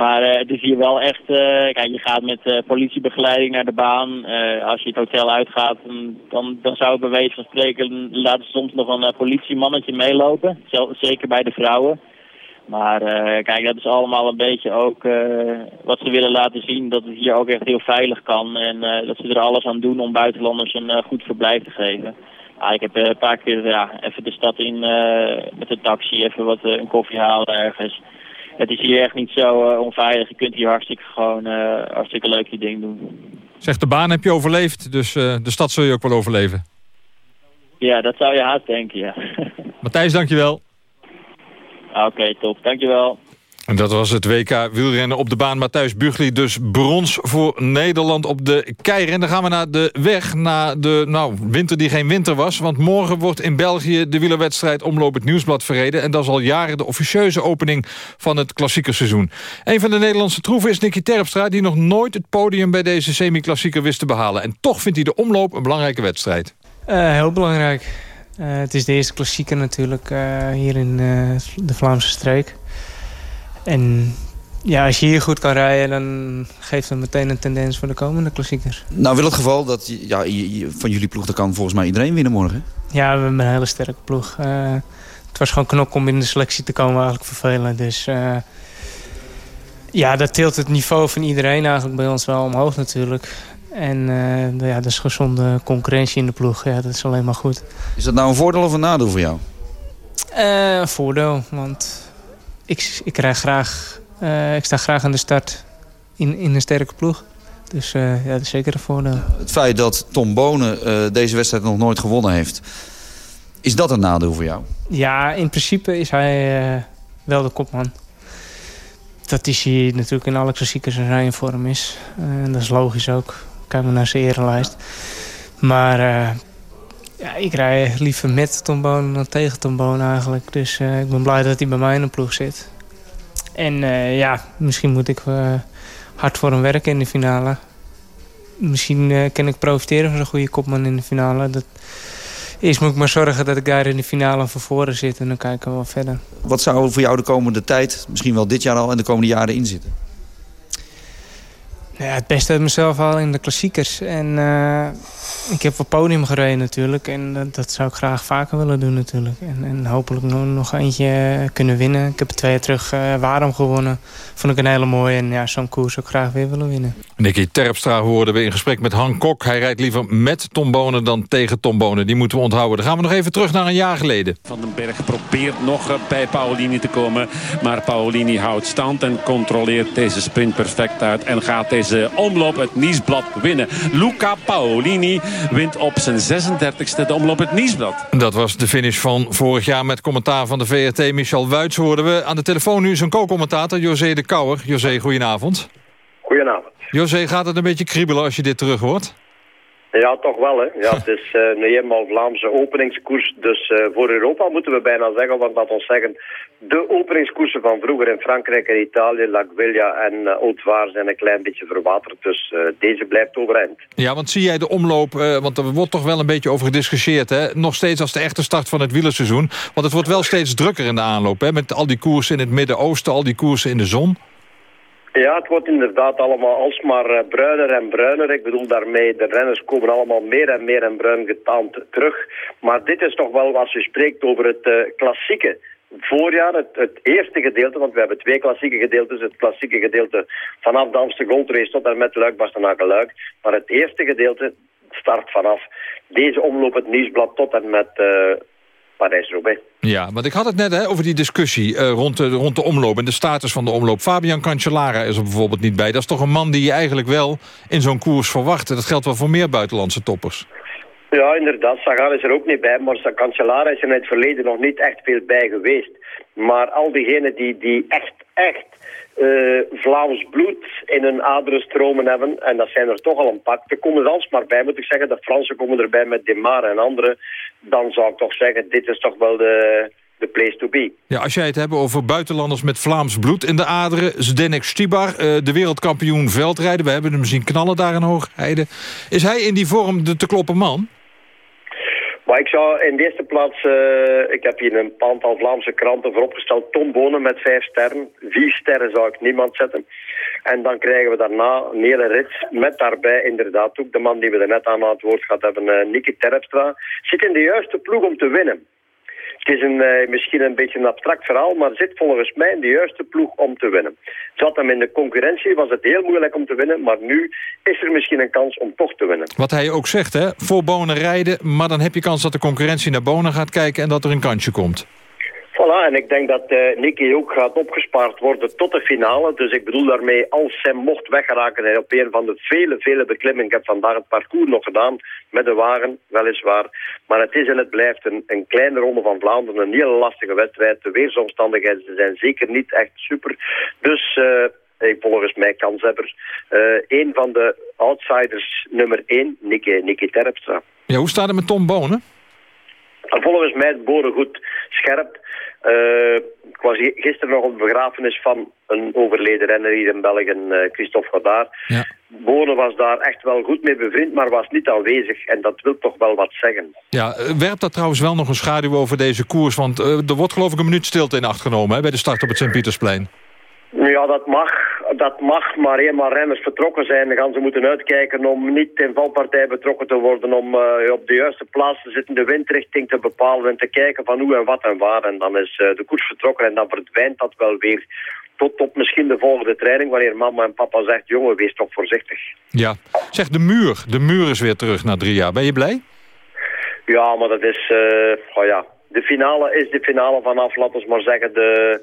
Maar eh, het is hier wel echt... eh, kijk, je gaat met eh, politiebegeleiding naar de baan. Als je het hotel uitgaat, dan, dan, zou het bij wijze van spreken... laten soms nog een politiemannetje meelopen. Zeker bij de vrouwen. Maar kijk, dat is allemaal een beetje ook wat ze willen laten zien. Dat het hier ook echt heel veilig kan. En dat ze er alles aan doen om buitenlanders een goed verblijf te geven. Ah, ik heb eh, een paar keer ja, even de stad in eh, met de taxi, even wat eh, een koffie halen ergens. Het is hier echt niet zo onveilig. Je kunt hier hartstikke gewoon hartstikke leuk je ding doen. Zegt de baan heb je overleefd, dus de stad zul je ook wel overleven. Ja, dat zou je haast denken, ja. Matthijs, dankjewel. Ah, Oké, top. Dankjewel. En dat was het WK wielrennen op de baan. Matthijs Bugli dus brons voor Nederland op de keiren. En dan gaan we naar de weg, naar de nou, winter die geen winter was. Want morgen wordt in België de wielerwedstrijd Omloop het Nieuwsblad verreden. En dat is al jaren de officieuze opening van het klassieke seizoen. Een van de Nederlandse troeven is Nicky Terpstra... die nog nooit het podium bij deze semi-klassieker wist te behalen. En toch vindt hij de omloop een belangrijke wedstrijd. Eh, heel belangrijk. Eh, het is de eerste klassieker natuurlijk eh, hier in de Vlaamse streek. En ja, als je hier goed kan rijden, dan geeft dat meteen een tendens voor de komende klassiekers. Nou, wil het geval dat ja, van jullie ploeg... dan kan volgens mij iedereen winnen morgen. Ja, we hebben een hele sterke ploeg. Eh, het was gewoon knok om in de selectie te komen, eigenlijk vervelend. Dus eh, ja, dat tilt het niveau van iedereen eigenlijk bij ons wel omhoog natuurlijk. En eh, ja, dat is gezonde concurrentie in de ploeg. Ja, dat is alleen maar goed. Is dat nou een voordeel of een nadeel voor jou? Een voordeel, want ik, ik, rij graag, eh, ik sta graag aan de start in, in een sterke ploeg. Dus eh, ja, dat is zeker een voordeel. Het feit dat Tom Bonen eh, deze wedstrijd nog nooit gewonnen heeft... is dat een nadeel voor jou? Ja, in principe is hij wel de kopman. Dat is hij natuurlijk in alle klassiekers in vorm is. En dat is logisch ook. Kijk maar naar zijn erenlijst. Maar ja, ik rij liever met Tom Bonen dan tegen Tom Bonen eigenlijk. Dus eh, ik ben blij dat hij bij mij in de ploeg zit. En eh, ja, misschien moet ik eh, hard voor hem werken in de finale. Misschien kan ik profiteren van zo'n goede kopman in de finale. Dat, Eerst moet ik maar zorgen dat ik daar in de finale van voren zit. En dan kijken we wel verder. Wat zou voor jou de komende tijd, misschien wel dit jaar al... en de komende jaren inzitten? Ja, het beste uit mezelf al in de klassiekers. En eh, ik heb op podium gereden natuurlijk. En dat, dat zou ik graag vaker willen doen natuurlijk. En, en hopelijk nog, nog eentje eh, kunnen winnen. Ik heb er twee jaar terug uh, Waarom gewonnen. Vond ik een hele mooie. En ja, zo'n koers ook graag weer willen winnen. Nicky Terpstra hoorden we in gesprek met Han Kok. Hij rijdt liever met Tom Bonen dan tegen Tom Bonen. Die moeten we onthouden. Dan gaan we nog even terug naar een jaar geleden. Van den Berg probeert nog eh, bij Paolini te komen. Maar Paolini houdt stand en controleert deze sprint perfect uit. En gaat deze omloop het Niesblad winnen. Luca Paolini wint op zijn 36e de omloop het Niesblad. Dat was de finish van vorig jaar met commentaar van de VRT. Michel Wuits hoorden we. Aan de telefoon nu zijn co-commentator José de Kouwer. José, goedenavond. Goedenavond. José, gaat het een beetje kriebelen als je dit terug hoort? Ja, toch wel. Hè. Ja, het is uh, nu eenmaal Vlaamse openingskoers. Dus uh, voor Europa moeten we bijna zeggen, want laat ons zeggen... de openingskoersen van vroeger in Frankrijk en Italië, La Guiglia en uh, zijn een klein beetje verwaterd. Dus deze blijft overeind. Ja, want zie jij de omloop, want er wordt toch wel een beetje over gediscussieerd... Hè? nog steeds als de echte start van het wielerseizoen. Want het wordt wel steeds drukker in de aanloop, hè? met al die koersen in het Midden-Oosten, al die koersen in de zon. Ja, het wordt inderdaad allemaal alsmaar uh, bruiner en bruiner. Ik bedoel daarmee, de renners komen allemaal meer en meer en bruin getaand terug. Maar dit is toch wel, als je spreekt over het uh, klassieke voorjaar, het, het, eerste gedeelte, want we hebben twee klassieke gedeeltes. Het klassieke gedeelte vanaf de Amsterdam Gold tot en met Luik, Bastenaken, Luik. Maar het eerste gedeelte start vanaf deze omloop het nieuwsblad tot en met... Uh, Parijs-Roubaix. Ja, want ik had het net hè, over die discussie uh, rond, de, rond de omloop... en de status van de omloop. Fabian Cancellara is er bijvoorbeeld niet bij. Dat is toch een man die je eigenlijk wel in zo'n koers verwacht. Dat geldt wel voor meer buitenlandse toppers. Ja, inderdaad. Sagan is er ook niet bij. Maar Cancellara is er in het verleden nog niet echt veel bij geweest. Maar al diegenen die, die echt, echt uh, Vlaams bloed in hun aderen stromen hebben, en dat zijn er toch al een pak, er komen er alsmaar bij, moet ik zeggen. De Fransen komen erbij met Demar en anderen. Dan zou ik toch zeggen, dit is toch wel de, de place to be. Ja, als jij het hebt over buitenlanders met Vlaams bloed in de aderen... Zdenek Stibar, uh, de wereldkampioen veldrijden. We hebben hem zien knallen daar in Hoogheide. Is hij in die vorm de te kloppen man? Maar ik zou in de eerste plaats, eh, ik heb hier een aantal Vlaamse kranten vooropgesteld. Tom Bonen met vijf sterren. Vier sterren zou ik niemand zetten. En dan krijgen we daarna een hele rit met daarbij inderdaad ook de man die we er net aan het woord gehad hebben, eh Nicky Terpstra. Zit in de juiste ploeg om te winnen. Het is een, eh, misschien een beetje een abstract verhaal, maar zit volgens mij in de juiste ploeg om te winnen. Zat hem in de concurrentie, was het heel moeilijk om te winnen, maar nu is er misschien een kans om toch te winnen. Wat hij ook zegt, hè? voor Bonen rijden... maar dan heb je kans dat de concurrentie naar Bonen gaat kijken... en dat er een kansje komt. Voilà, en ik denk dat eh Nicky ook gaat opgespaard worden tot de finale. Dus ik bedoel daarmee, als hij mocht weggeraken op een van de vele, vele beklimmingen. Ik heb vandaag het parcours nog gedaan met de wagen, weliswaar. Maar het is en het blijft een, een kleine ronde van Vlaanderen, een hele lastige wedstrijd. De weersomstandigheden zijn zeker niet echt super. Dus... eh, ik volgens mij kanshebber. Eh een van de outsiders, nummer één, Nicky, Nicky Terpstra. Ja, hoe staat het met Tom Bonen? En volgens mij het boren goed scherp. Eh, ik was gisteren nog op de begrafenis van een overleden renner hier in België, eh, Christophe Godard. Ja. Bonen was daar echt wel goed mee bevriend, maar was niet aanwezig. En dat wil toch wel wat zeggen. Ja, eh, werpt dat trouwens wel nog een schaduw over deze koers? Want er wordt geloof ik een minuut stilte in acht genomen... Hè, bij de start op het Sint-Pietersplein. Ja, dat mag, dat mag, maar eenmaal renners vertrokken zijn, dan gaan ze moeten uitkijken om niet in valpartij betrokken te worden, om eh, op de juiste plaats te zitten, de windrichting te bepalen en te kijken van hoe en wat en waar. En dan is eh, de koers vertrokken en dan verdwijnt dat wel weer tot op misschien de volgende training, wanneer mama en papa zegt, jongen, wees toch voorzichtig. Ja. Zeg, de muur. De muur is weer terug na drie jaar. Ben je blij? Ja, maar dat is, eh, oh ja, de finale is de finale vanaf, laten we maar zeggen, de,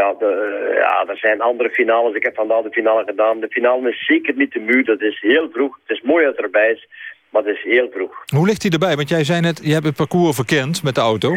ja, de, eh, ja, er zijn andere finales. Ik heb vandaag de finale gedaan. De finale is zeker niet de muur, dat is heel vroeg. Het is mooi dat het erbij is, maar het is heel vroeg. Hoe ligt hij erbij? Want jij zei net, je hebt het parcours verkend met de auto.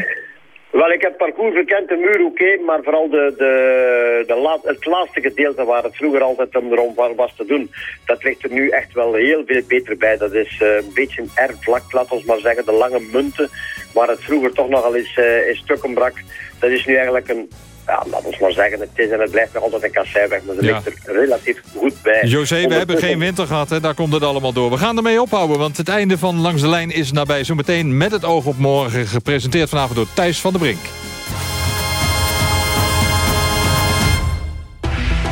Wel, ik heb het parcours verkend, de muur oké, maar vooral de, de, de laat, het laatste gedeelte waar het vroeger altijd om erom wa- was te doen, dat ligt er nu echt wel heel veel beter bij. Dat is eh, een beetje een erfvlak, laten we maar zeggen, de lange munten, waar het vroeger toch nogal eens eh, in stukken brak. Dat is nu eigenlijk een, ja, laten we maar zeggen, het is en het blijft nog altijd een kasseiweg, maar Ja. ligt er relatief goed bij. José, we hebben geen winter gehad, hè? daar komt het allemaal door. We gaan ermee ophouden, want het einde van Langs de Lijn is nabij. Zometeen met het oog op morgen, gepresenteerd vanavond door Thijs van der Brink.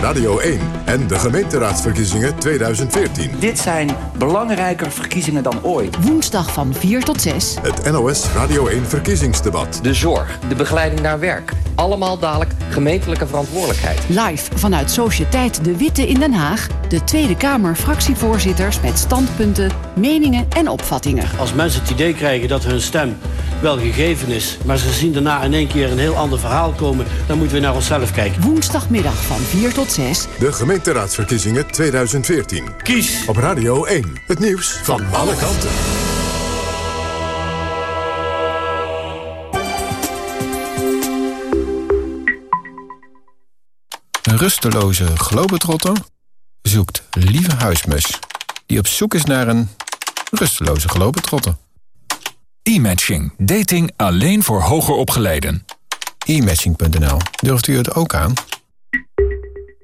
Radio 1 en de gemeenteraadsverkiezingen 2014. Dit zijn belangrijker verkiezingen dan ooit. Woensdag van 4 tot 6. Het NOS Radio 1 verkiezingsdebat. De zorg, de begeleiding naar werk. Allemaal dadelijk gemeentelijke verantwoordelijkheid. Live vanuit Sociëteit De Witte in Den Haag. De Tweede Kamer fractievoorzitters met standpunten, meningen en opvattingen. Als mensen het idee krijgen dat hun stem wel gegeven is... maar ze zien daarna in één keer een heel ander verhaal komen... dan moeten we naar onszelf kijken. Woensdagmiddag van 4 tot 6. De gemeenteraadsverkiezingen 2014. Kies op Radio 1. Het nieuws van alle kanten. Een rusteloze globetrotter zoekt lieve huismus... die op zoek is naar een rusteloze globetrotter. E-matching. Dating alleen voor hoger opgeleiden. E-matching.nl. Durft u het ook aan?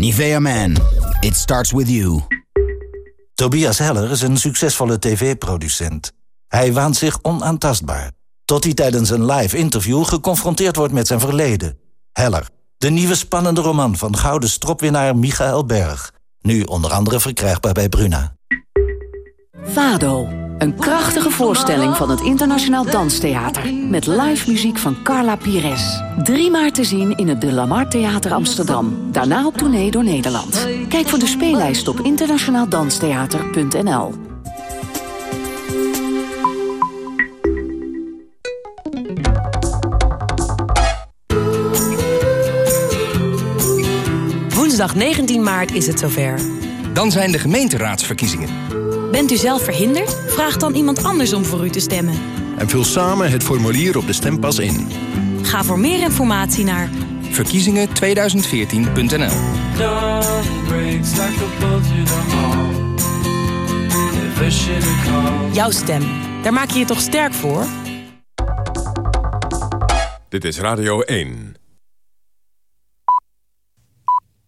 Nivea Man, it starts with you. Tobias Heller is een succesvolle tv-producent. Hij waant zich onaantastbaar. Tot hij tijdens een live interview geconfronteerd wordt met zijn verleden. Heller, de nieuwe spannende roman van gouden stropwinnaar Michael Berg. Nu onder andere verkrijgbaar bij Bruna. Vado. Een krachtige voorstelling van het Internationaal Danstheater. Met live muziek van Carla Pires. 3 maart te zien in het De Lamar Theater Amsterdam. Daarna op tournee door Nederland. Kijk voor de speellijst op internationaaldanstheater.nl. Woensdag 19 maart is het zover. Dan zijn de gemeenteraadsverkiezingen. Bent u zelf verhinderd? Vraag dan iemand anders om voor u te stemmen. En vul samen het formulier op de stempas in. Ga voor meer informatie naar verkiezingen2014.nl Jouw stem, daar maak je je toch sterk voor? Dit is Radio 1.